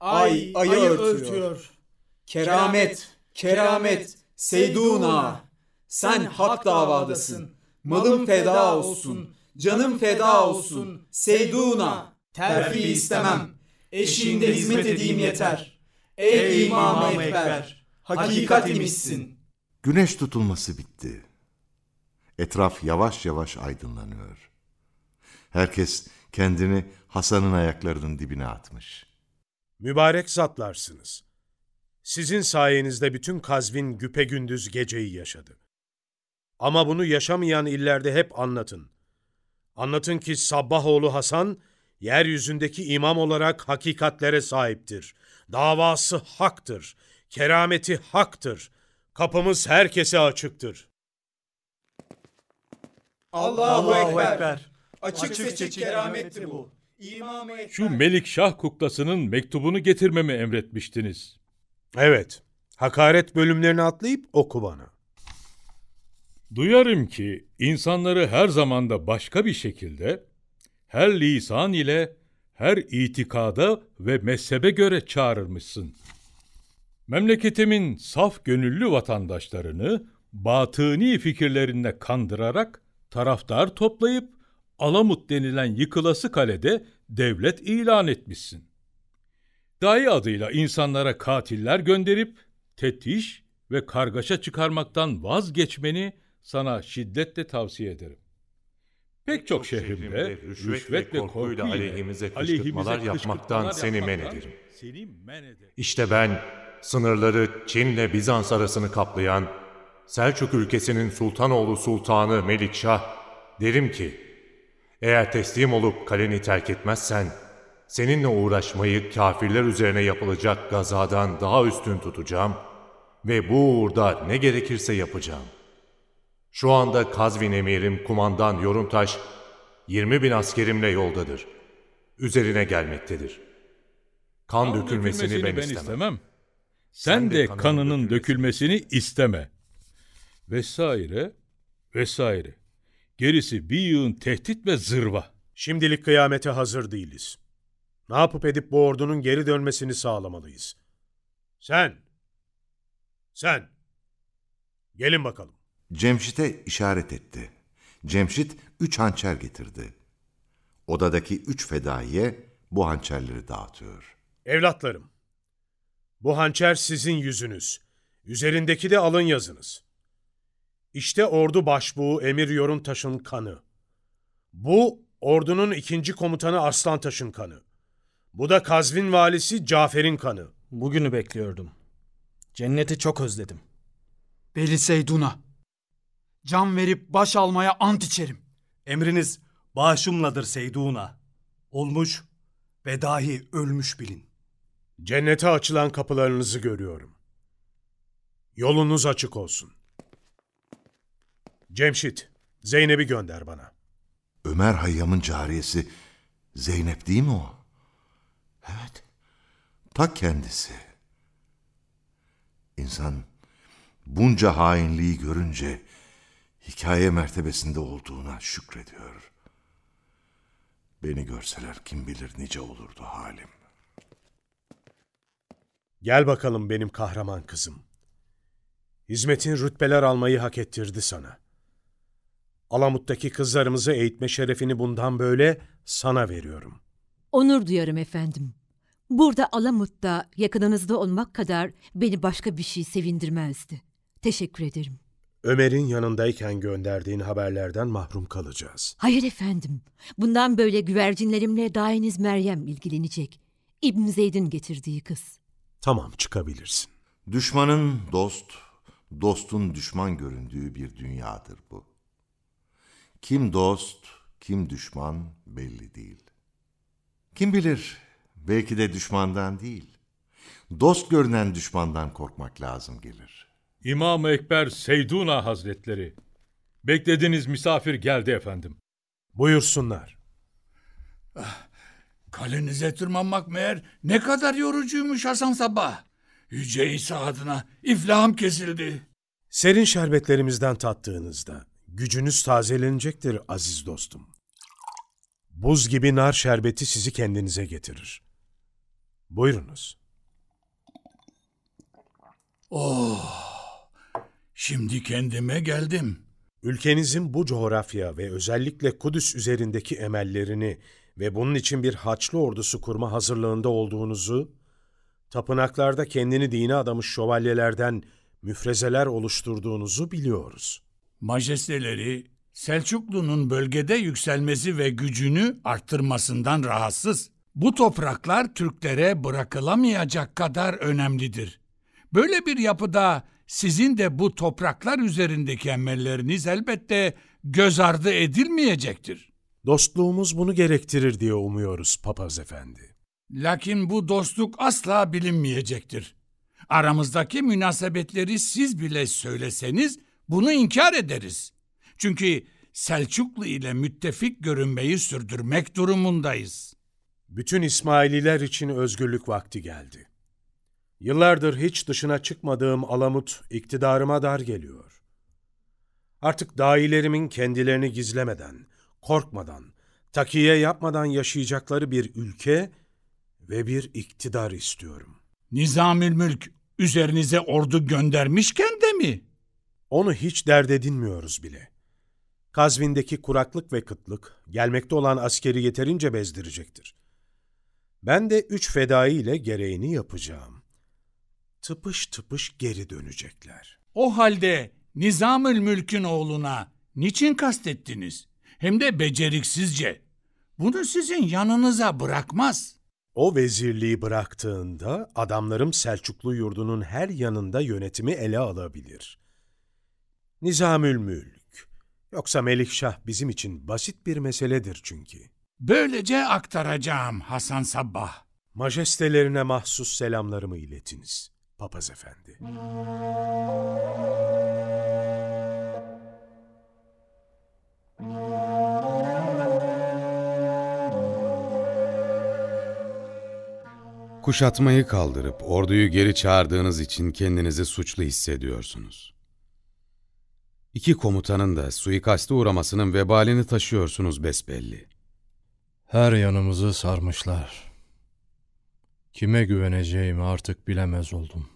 Ay ayı örtüyor. Keramet, keramet, Seyduna. Sen hak davadasın. Malım feda olsun. Canım feda olsun. Seyduna. Terfi istemem. Eşiğinde hizmet edeyim yeter. Ey İmam-ı Ekber. Hakikat imişsin. Güneş tutulması bitti. Etraf yavaş yavaş aydınlanıyor. Herkes kendini Hasan'ın ayaklarının dibine atmış. Mübarek zatlarsınız. Sizin sayenizde bütün Kazvin güpegündüz geceyi yaşadı. Ama bunu yaşamayan illerde hep anlatın. Anlatın ki Sabbahoğlu Hasan, yeryüzündeki imam olarak hakikatlere sahiptir. Davası haktır. Kerameti haktır. Kapımız herkese açıktır. Allahu Ekber. Açık seçik keramettir bu. Ekber. Şu Melik Şah kuklasının mektubunu getirmemi emretmiştiniz. Evet. Hakaret bölümlerini atlayıp oku bana. Duyarım ki insanları her zamanda başka bir şekilde, her lisan ile, her itikada ve mezhebe göre çağırırmışsın. Memleketimin saf gönüllü vatandaşlarını batıni fikirlerinde kandırarak taraftar toplayıp Alamut denilen yıkılası kalede devlet ilan etmişsin. Dahi adıyla insanlara katiller gönderip tetiş ve kargaşa çıkarmaktan vazgeçmeni sana şiddetle tavsiye ederim. Pek çok şehrimde rüşvet ve korkuyla aleyhimize aleyhimize kışkırtmalar yapmaktan seni men ederim. Seni men ederim. İşte ben sınırları Çin'le Bizans arasını kaplayan Selçuk ülkesinin sultanoğlu sultanı Melikşah derim ki eğer teslim olup kaleni terk etmezsen seninle uğraşmayı kafirler üzerine yapılacak gazadan daha üstün tutacağım ve bu uğurda ne gerekirse yapacağım. Şu anda Kazvin emirim kumandan Yoruntaş 20 bin askerimle yoldadır. Üzerine gelmektedir. Kan, Kan dökülmesini, ben, istemem. Sen, de kanının dökülmesini isteme. Vesaire, vesaire. Gerisi bir yığın tehdit ve zırva. Şimdilik kıyamete hazır değiliz. Ne yapıp edip bu ordunun geri dönmesini sağlamalıyız. Sen, sen, gelin bakalım. Cemşit'e işaret etti. Cemşit üç hançer getirdi. Odadaki üç fedaiye bu hançerleri dağıtıyor. Evlatlarım, bu hançer sizin yüzünüz. Üzerindeki de alın yazınız. İşte ordu başbuğu Emir Yoruntaş'ın kanı. Bu ordunun ikinci komutanı Arslantaş'ın kanı. Bu da Kazvin valisi Cafer'in kanı. Bugünü bekliyordum. Cenneti çok özledim. Beli Seydun'a. Can verip baş almaya ant içerim. Emriniz bağışımladır Seyduna. Olmuş ve dahi ölmüş bilin. Cennete açılan kapılarınızı görüyorum. Yolunuz açık olsun. Cemşit, Zeynep'i gönder bana. Ömer Hayyam'ın cariyesi Zeynep değil mi o? Evet. Ta kendisi. İnsan bunca hainliği görünce hikaye mertebesinde olduğuna şükrediyor. Beni görseler kim bilir nice olurdu halim. Gel bakalım benim kahraman kızım. Hizmetin rütbeler almayı hak ettirdi sana. Alamut'taki kızlarımızı eğitme şerefini bundan böyle sana veriyorum. Onur duyarım efendim. Burada Alamut'ta yakınınızda olmak kadar beni başka bir şey sevindirmezdi. Teşekkür ederim. Ömer'in yanındayken gönderdiğin haberlerden mahrum kalacağız. Hayır efendim. Bundan böyle güvercinlerimle dainiz Meryem ilgilenecek. İbn Zeyd'in getirdiği kız. Tamam çıkabilirsin. Düşmanın dost, dostun düşman göründüğü bir dünyadır bu. Kim dost, kim düşman belli değil. Kim bilir, belki de düşmandan değil, dost görünen düşmandan korkmak lazım gelir. İmam-ı Ekber Seyduna Hazretleri. Beklediğiniz misafir geldi efendim. Buyursunlar. Kalenize tırmanmak meğer ne kadar yorucuymuş Hasan Sabah. Yüce İsa adına iflahım kesildi. Serin şerbetlerimizden tattığınızda gücünüz tazelenecektir aziz dostum. Buz gibi nar şerbeti sizi kendinize getirir. Buyurunuz. Oh, şimdi kendime geldim. Ülkenizin bu coğrafya ve özellikle Kudüs üzerindeki emellerini ve bunun için bir haçlı ordusu kurma hazırlığında olduğunuzu, tapınaklarda kendini dine adamış şövalyelerden müfrezeler oluşturduğunuzu biliyoruz. Majesteleri, Selçuklu'nun bölgede yükselmesi ve gücünü arttırmasından rahatsız. Bu topraklar Türklere bırakılamayacak kadar önemlidir. Böyle bir yapıda sizin de bu topraklar üzerindeki emelleriniz elbette göz ardı edilmeyecektir. Dostluğumuz bunu gerektirir diye umuyoruz papaz efendi. Lakin bu dostluk asla bilinmeyecektir. Aramızdaki münasebetleri siz bile söyleseniz bunu inkar ederiz. Çünkü Selçuklu ile müttefik görünmeyi sürdürmek durumundayız. Bütün İsmaililer için özgürlük vakti geldi. Yıllardır hiç dışına çıkmadığım Alamut iktidarıma dar geliyor. Artık dahilerimin kendilerini gizlemeden, korkmadan, takiye yapmadan yaşayacakları bir ülke ve bir iktidar istiyorum. Nizamül Mülk üzerinize ordu göndermişken de mi? Onu hiç dert edinmiyoruz bile. Kazvin'deki kuraklık ve kıtlık gelmekte olan askeri yeterince bezdirecektir. Ben de üç fedai ile gereğini yapacağım. Tıpış tıpış geri dönecekler. O halde Nizamül Mülk'ün oğluna niçin kastettiniz? Hem de beceriksizce. Bunu sizin yanınıza bırakmaz. O vezirliği bıraktığında adamlarım Selçuklu yurdunun her yanında yönetimi ele alabilir. Nizamül Mülk. Yoksa Melikşah bizim için basit bir meseledir çünkü. Böylece aktaracağım Hasan Sabbah. Majestelerine mahsus selamlarımı iletiniz, papaz efendi. Kuşatmayı kaldırıp orduyu geri çağırdığınız için kendinizi suçlu hissediyorsunuz. İki komutanın da suikaste uğramasının vebalini taşıyorsunuz besbelli. Her yanımızı sarmışlar. Kime güveneceğimi artık bilemez oldum.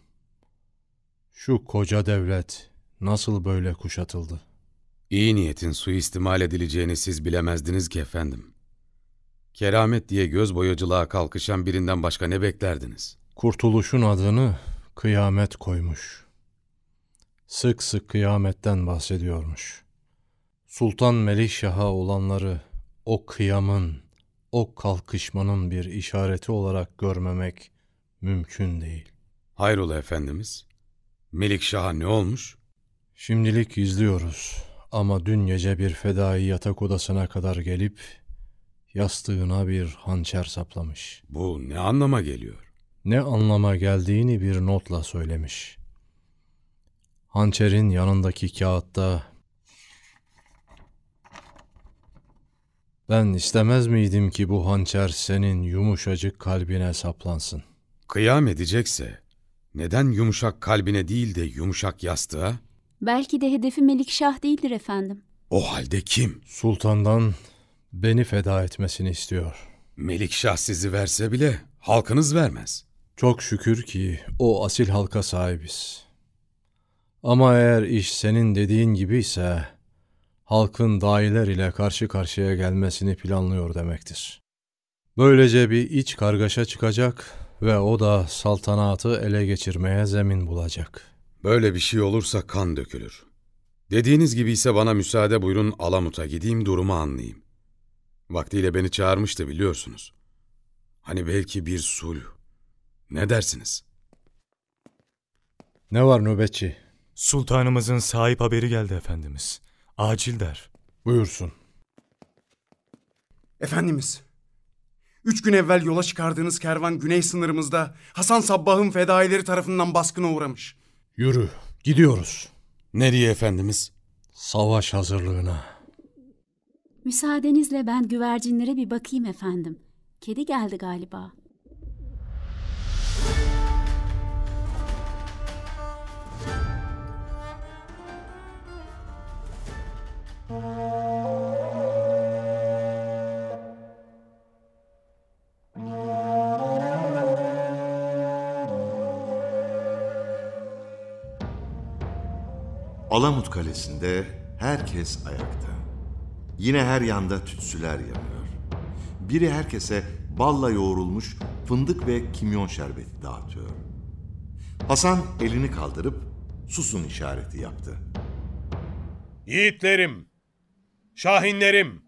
Şu koca devlet nasıl böyle kuşatıldı? İyi niyetin suistimal edileceğini siz bilemezdiniz ki efendim. Keramet diye göz boyacılığa kalkışan birinden başka ne beklerdiniz? Kurtuluşun adını kıyamet koymuş. Sık sık kıyametten bahsediyormuş. Sultan Melikşah'a olanları o kıyamın, o kalkışmanın bir işareti olarak görmemek mümkün değil. Hayrola efendimiz? Melikşah'a ne olmuş? Şimdilik izliyoruz ama dün gece bir fedai yatak odasına kadar gelip yastığına bir hançer saplamış. Bu ne anlama geliyor? Ne anlama geldiğini bir notla söylemiş. Hançerin yanındaki kağıtta Ben istemez miydim ki bu hançer senin yumuşacık kalbine saplansın. Kıyam edecekse neden yumuşak kalbine değil de yumuşak yastığa? Belki de hedefi Melikşah değildir efendim. O halde kim? Sultandan beni feda etmesini istiyor. Melikşah sizi verse bile halkınız vermez. Çok şükür ki o asil halka sahibiz. Ama eğer iş senin dediğin gibi ise halkın dahiler ile karşı karşıya gelmesini planlıyor demektir. Böylece bir iç kargaşa çıkacak ve o da saltanatı ele geçirmeye zemin bulacak. Böyle bir şey olursa kan dökülür. Dediğiniz gibi ise bana müsaade buyurun Alamut'a gideyim durumu anlayayım. Vaktiyle beni çağırmıştı biliyorsunuz. Hani belki bir sulh. Ne dersiniz? Ne var nöbetçi? Sultanımızın sahip haberi geldi efendimiz. Acil der. Buyursun. Efendimiz, üç gün evvel yola çıkardığınız kervan güney sınırımızda Hasan Sabbah'ın fedaileri tarafından baskına uğramış. Yürü, gidiyoruz. Nereye efendimiz? Savaş hazırlığına. Müsaadenizle ben güvercinlere bir bakayım efendim. Kedi geldi galiba. Alamut Kalesi'nde herkes ayakta. Yine her yanda tütsüler yanıyor. Biri herkese balla yoğrulmuş fındık ve kimyon şerbeti dağıtıyor. Hasan elini kaldırıp susun işareti yaptı. Yiğitlerim, şahinlerim,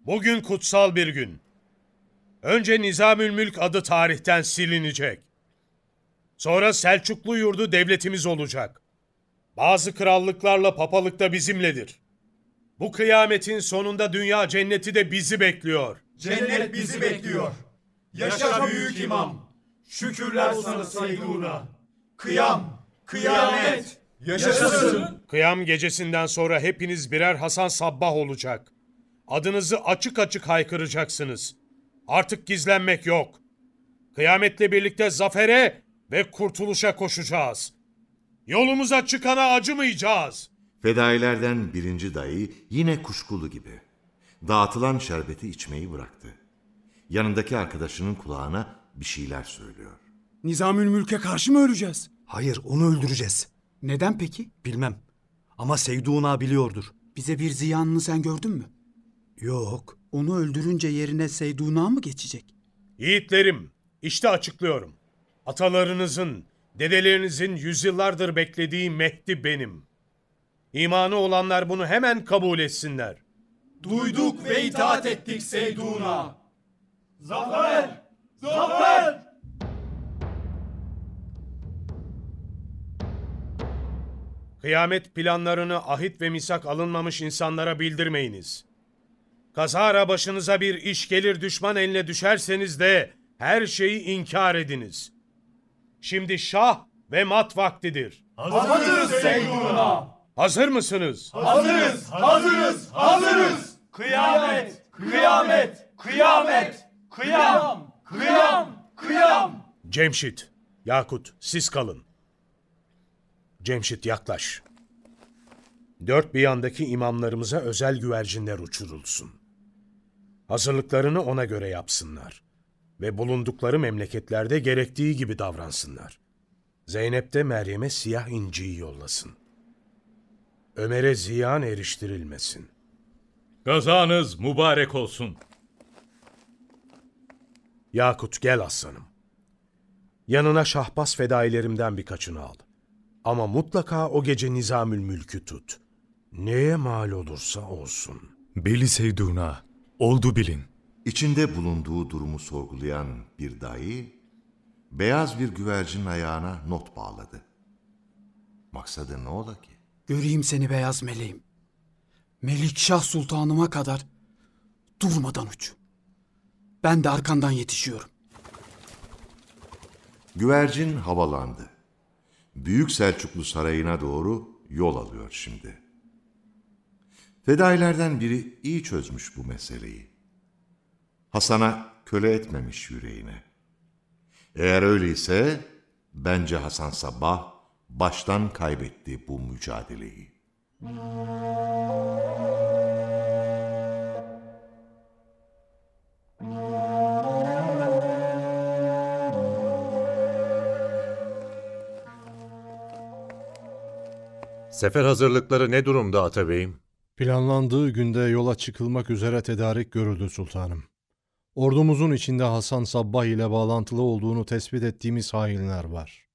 bugün kutsal bir gün. Önce Nizamülmülk adı tarihten silinecek. Sonra Selçuklu yurdu devletimiz olacak. Bazı krallıklarla papalık da bizimledir. Bu kıyametin sonunda dünya cenneti de bizi bekliyor. Cennet bizi bekliyor. Yaşa büyük imam. Şükürler sana Seyduna. Kıyam, kıyamet. Yaşasın. Kıyam gecesinden sonra hepiniz birer Hasan Sabbah olacak. Adınızı açık açık haykıracaksınız. Artık gizlenmek yok. Kıyametle birlikte zafere ve kurtuluşa koşacağız. Yolumuza çıkana acımayacağız. Fedailerden birinci dayı yine kuşkulu gibi. Dağıtılan şerbeti içmeyi bıraktı. Yanındaki arkadaşının kulağına bir şeyler söylüyor. Nizamül Mülk'e karşı mı öleceğiz? Hayır, onu öldüreceğiz. Neden peki? Bilmem. Ama Sevduna biliyordur. Bize bir ziyanını sen gördün mü? Yok. Onu öldürünce yerine Seyduna mı geçecek? Yiğitlerim, işte açıklıyorum. Atalarınızın, dedelerinizin yüzyıllardır beklediği Mehdi benim. İmanı olanlar bunu hemen kabul etsinler. Duyduk ve itaat ettik Seyduna. Zafer! Zafer! Kıyamet planlarını ahit ve misak alınmamış insanlara bildirmeyiniz. Kazara başınıza bir iş gelir düşman eline düşerseniz de her şeyi inkar ediniz. Şimdi şah ve mat vaktidir. Hazırız Seyduna. Hazır mısınız? Hazırız, hazırız, hazırız. Kıyamet, kıyamet, kıyamet, kıyam, kıyam, Kıyam! Cemşit, Yakut siz kalın. Cemşit yaklaş. Dört bir yandaki imamlarımıza özel güvercinler uçurulsun. Hazırlıklarını ona göre yapsınlar. Ve bulundukları memleketlerde gerektiği gibi davransınlar. Zeynep de Meryem'e siyah inciyi yollasın. Ömer'e ziyan eriştirilmesin. Gazanız mübarek olsun. Yakut gel aslanım. Yanına şahbaz fedailerimden birkaçını al. Ama mutlaka o gece Nizamül Mülk'ü tut. Neye mal olursa olsun. Beli sevduna, oldu bilin. İçinde bulunduğu durumu sorgulayan bir dayı, beyaz bir güvercin ayağına not bağladı. Maksadı ne ola ki? Göreyim seni beyaz meleğim. Melikşah Sultanıma kadar durmadan uç. Ben de arkandan yetişiyorum. Güvercin havalandı. Büyük Selçuklu Sarayı'na doğru yol alıyor şimdi. Fedailerden biri iyi çözmüş bu meseleyi. Hasan'a köle etmemiş yüreğine. Eğer öyleyse bence Hasan Sabbah baştan kaybetti bu mücadeleyi. Sefer hazırlıkları ne durumda Atabeyim? Planlandığı günde yola çıkılmak üzere tedarik görüldü sultanım. Ordumuzun içinde Hasan Sabbah ile bağlantılı olduğunu tespit ettiğimiz hainler var.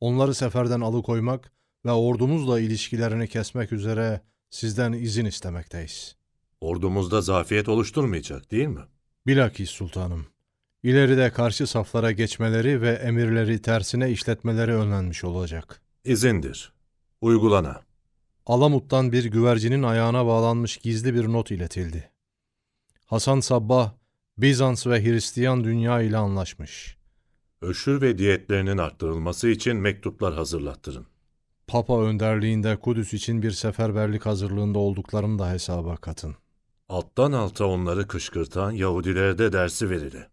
Onları seferden alıkoymak ve ordumuzla ilişkilerini kesmek üzere sizden izin istemekteyiz. Ordumuzda zafiyet oluşturmayacak değil mi? Bilakis sultanım. İleride karşı saflara geçmeleri ve emirleri tersine işletmeleri önlenmiş olacak. İzindir. Uygulana. Alamut'tan bir güvercinin ayağına bağlanmış gizli bir not iletildi. Hasan Sabbah, Bizans ve Hristiyan dünya ile anlaşmış. Öşür ve diyetlerinin arttırılması için mektuplar hazırlattırın. Papa önderliğinde Kudüs için bir seferberlik hazırlığında olduklarını da hesaba katın. Alttan alta onları kışkırtan Yahudilere de dersi verildi.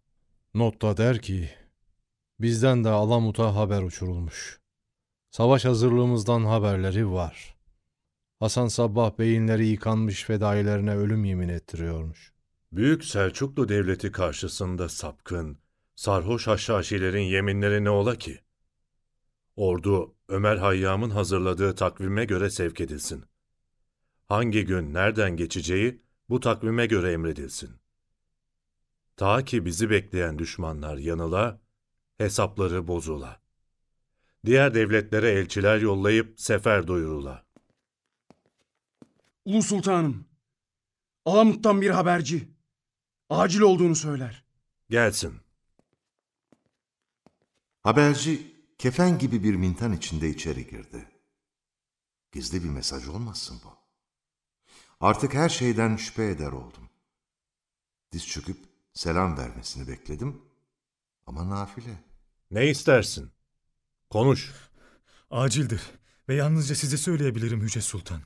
Notta der ki, bizden de Alamut'a haber uçurulmuş. Savaş hazırlığımızdan haberleri var. Hasan Sabbah beyinleri yıkanmış fedailerine ölüm yemin ettiriyormuş. Büyük Selçuklu Devleti karşısında sapkın, sarhoş haşhaşilerin yeminleri ne ola ki? Ordu Ömer Hayyam'ın hazırladığı takvime göre sevk edilsin. Hangi gün nereden geçeceği bu takvime göre emredilsin. Ta ki bizi bekleyen düşmanlar yanıla, hesapları bozula. Diğer devletlere elçiler yollayıp sefer duyurula. Ulu Sultanım, Alamut'tan bir haberci. Acil olduğunu söyler. Gelsin. Haberci kefen gibi bir mintan içinde içeri girdi. Gizli bir mesaj olmasın bu. Artık her şeyden şüphe eder oldum. Diz çöküp selam vermesini bekledim ama nafile. Ne istersin? Konuş. Acildir ve yalnızca size söyleyebilirim Yüce Sultan.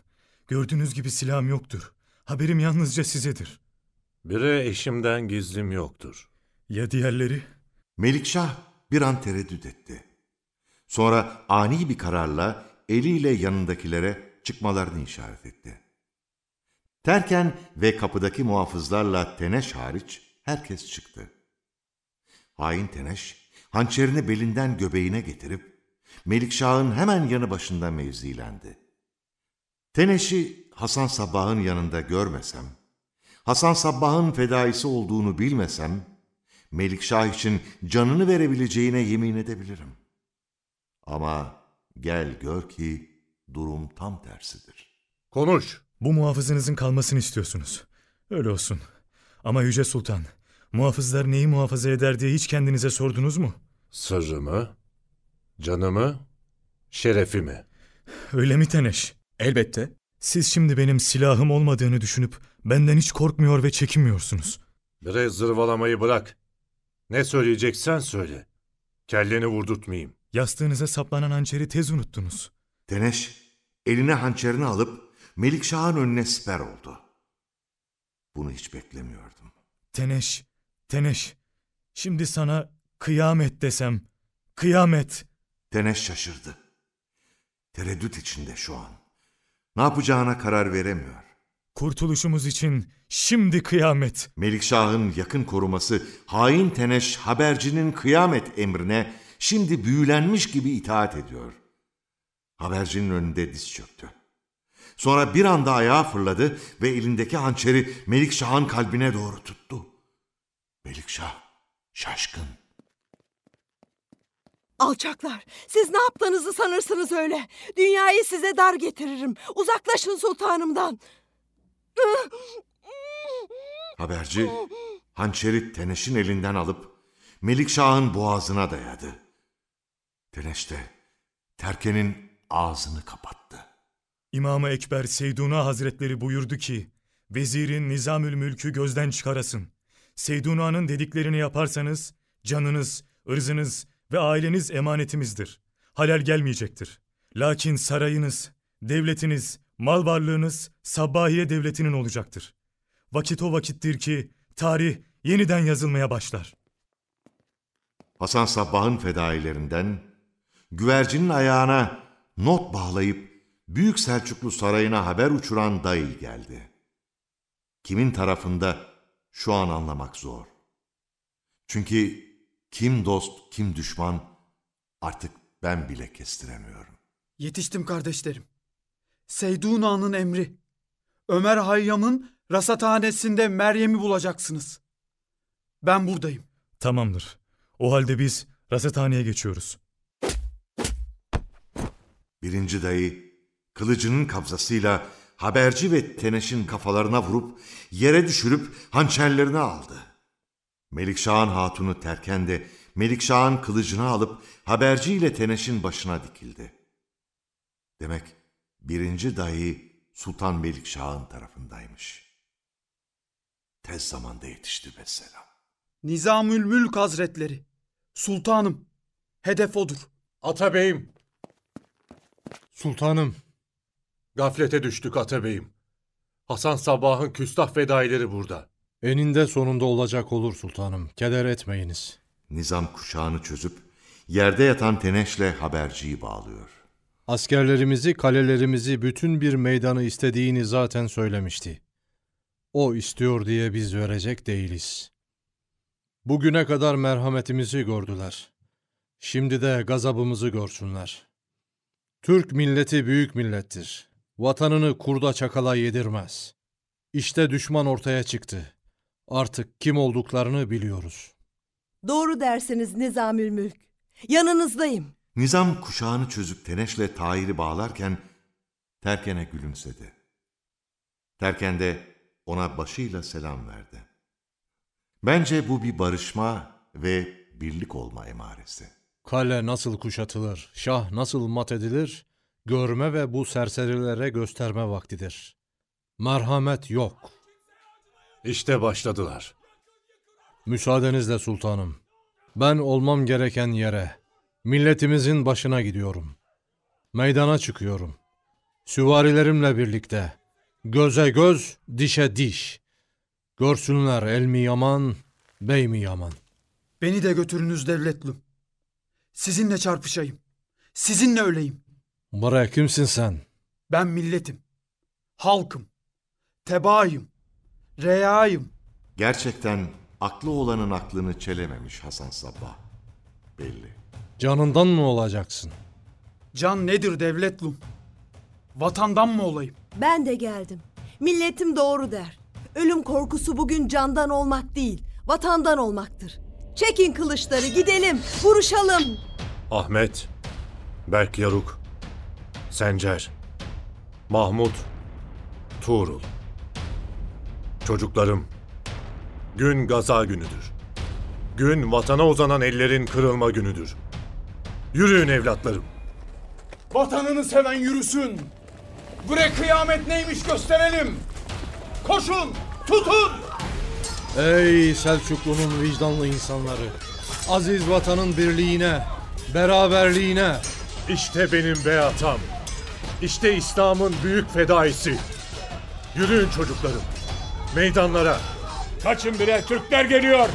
Gördüğünüz gibi silahım yoktur. Haberim yalnızca sizedir. Bire eşimden gizlim yoktur. Ya diğerleri? Melikşah bir an tereddüt etti. Sonra ani bir kararla eliyle yanındakilere çıkmalarını işaret etti. Terken ve kapıdaki muhafızlarla Teneş hariç herkes çıktı. Hain Teneş, hançerini belinden göbeğine getirip, Melikşah'ın hemen yanı başında mevzilendi. Teneş'i Hasan Sabbah'ın yanında görmesem, Hasan Sabbah'ın fedaisi olduğunu bilmesem, Melikşah için canını verebileceğine yemin edebilirim. Ama gel gör ki durum tam tersidir. Konuş. Bu muhafızınızın kalmasını istiyorsunuz. Öyle olsun. Ama Yüce Sultan, muhafızlar neyi muhafaza eder diye hiç kendinize sordunuz mu? Sırrımı, canımı, şerefimi. Öyle mi Teneş? Elbette. Siz şimdi benim silahım olmadığını düşünüp benden hiç korkmuyor ve çekinmiyorsunuz. Biraz zırvalamayı bırak. Ne söyleyeceksen söyle. Kelleni vurdurtmayayım. Yastığınıza saplanan hançeri tez unuttunuz. Teneş eline hançerini alıp Melikşah'ın önüne siper oldu. Bunu hiç beklemiyordum. Teneş, Teneş. Şimdi sana Kıyamet desem, kıyamet. Teneş şaşırdı. Tereddüt içinde şu an. Ne yapacağına karar veremiyor. Kurtuluşumuz için şimdi kıyamet. Melikşah'ın yakın koruması hain Teneş habercinin kıyamet emrine şimdi büyülenmiş gibi itaat ediyor. Habercinin önünde diz çöktü. Sonra bir anda ayağa fırladı ve elindeki hançeri Melikşah'ın kalbine doğru tuttu. Melikşah şaşkın. Alçaklar, siz ne yaptığınızı sanırsınız öyle. Dünyayı size dar getiririm. Uzaklaşın sultanımdan. Haberci hançeri Teneş'in elinden alıp Melikşah'ın boğazına dayadı. Teneş de Terke'nin ağzını kapattı. İmam-ı Ekber Seyduna Hazretleri buyurdu ki, Vezirin Nizamül Mülk'ü gözden çıkarasın. Seyduna'nın dediklerini yaparsanız, canınız, ırzınız ve aileniz emanetimizdir. Halal gelmeyecektir. Lakin sarayınız, devletiniz, mal varlığınız Sabbahiye devletinin olacaktır. Vakit o vakittir ki tarih yeniden yazılmaya başlar. Hasan Sabbah'ın fedailerinden güvercinin ayağına not bağlayıp Büyük Selçuklu sarayına haber uçuran dayı geldi. Kimin tarafında şu an anlamak zor. Çünkü kim dost kim düşman artık ben bile kestiremiyorum. Yetiştim kardeşlerim. Seyduna'nın emri. Ömer Hayyam'ın rasathanesinde Meryem'i bulacaksınız. Ben buradayım. Tamamdır. O halde biz rasathaneye geçiyoruz. Birinci dayı kılıcının kabzasıyla haberci ve teneşin kafalarına vurup yere düşürüp hançerlerini aldı. Melikşah'ın hatunu Terken de Melikşah'ın kılıcını alıp haberci ile teneşin başına dikildi. Demek birinci dayı Sultan Melikşah'ın tarafındaymış. Tez zamanda yetişti vesselam. Nizamül Mülk Hazretleri. Sultanım. Hedef odur. Atabeyim. Sultanım. Gaflete düştük Atabeyim. Hasan Sabbah'ın küstah fedaileri burada. Eninde sonunda olacak olur sultanım. Keder etmeyiniz. Nizam kuşağını çözüp yerde yatan Teneş'le haberciyi bağlıyor. Askerlerimizi, kalelerimizi, bütün bir meydanı istediğini zaten söylemişti. O istiyor diye biz verecek değiliz. Bugüne kadar merhametimizi gördüler. Şimdi de gazabımızı görsünler. Türk milleti büyük millettir. Vatanını kurda çakala yedirmez. İşte düşman ortaya çıktı. Artık kim olduklarını biliyoruz. Doğru dersiniz Nizamül Mülk. Yanınızdayım. Nizam kuşağını çözüp Teneş'le Tahir'i bağlarken Terken'e gülümsedi. Terken de ona başıyla selam verdi. Bence bu bir barışma ve birlik olma emaresi. Kale nasıl kuşatılır, şah nasıl mat edilir, görme ve bu serserilere gösterme vaktidir. Merhamet yok. İşte başladılar. Müsaadenizle sultanım. Ben olmam gereken yere, milletimizin başına gidiyorum. Meydana çıkıyorum. Süvarilerimle birlikte. Göze göz, dişe diş. Görsünler el mi yaman, bey mi yaman. Beni de götürünüz devletlüm. Sizinle çarpışayım. Sizinle öleyim. Bre kimsin sen? Ben milletim. Halkım. Tebaayım. Reyayım. Gerçekten aklı olanın aklını çelememiş Hasan Sabbah. Belli. Canından mı olacaksın? Can nedir devletlum? Vatandan mı olayım? Ben de geldim. Milletim doğru der. Ölüm korkusu bugün candan olmak değil, vatandan olmaktır. Çekin kılıçları gidelim, vuruşalım. Ahmet, Berk Yaruk, Sencer, Mahmut, Tuğrul. Çocuklarım, gün gaza günüdür. Gün vatana uzanan ellerin kırılma günüdür. Yürüyün evlatlarım. Vatanını seven yürüsün. Bre kıyamet neymiş gösterelim. Koşun, tutun. Ey Selçuklu'nun vicdanlı insanları! Aziz vatanın birliğine, beraberliğine! İşte benim beyatam. İşte İslam'ın büyük fedaisi. Yürüyün çocuklarım. Meydanlara. Kaçın bire Türkler geliyor.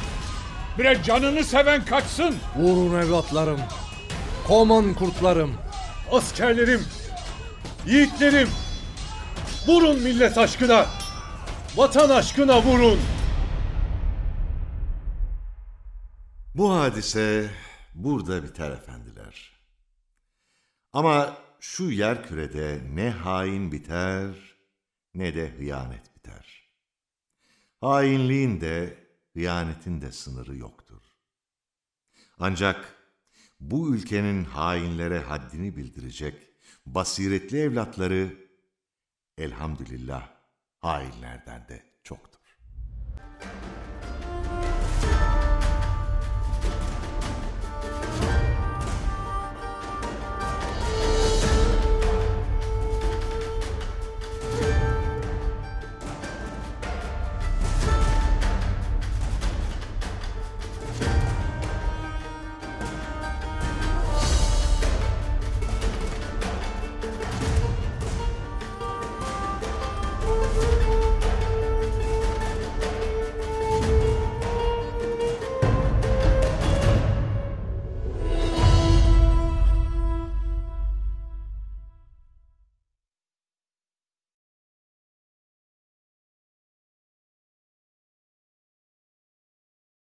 Bre canını seven kaçsın. Vurun evlatlarım. Koman kurtlarım. Askerlerim, yiğitlerim, vurun millet aşkına, vatan aşkına vurun. Bu hadise burada biter efendiler. Ama şu yer kürede ne hain biter ne de hıyanet biter. Hainliğin de hıyanetin de sınırı yoktur. Ancak bu ülkenin hainlere haddini bildirecek basiretli evlatları elhamdülillah hainlerden de çoktur.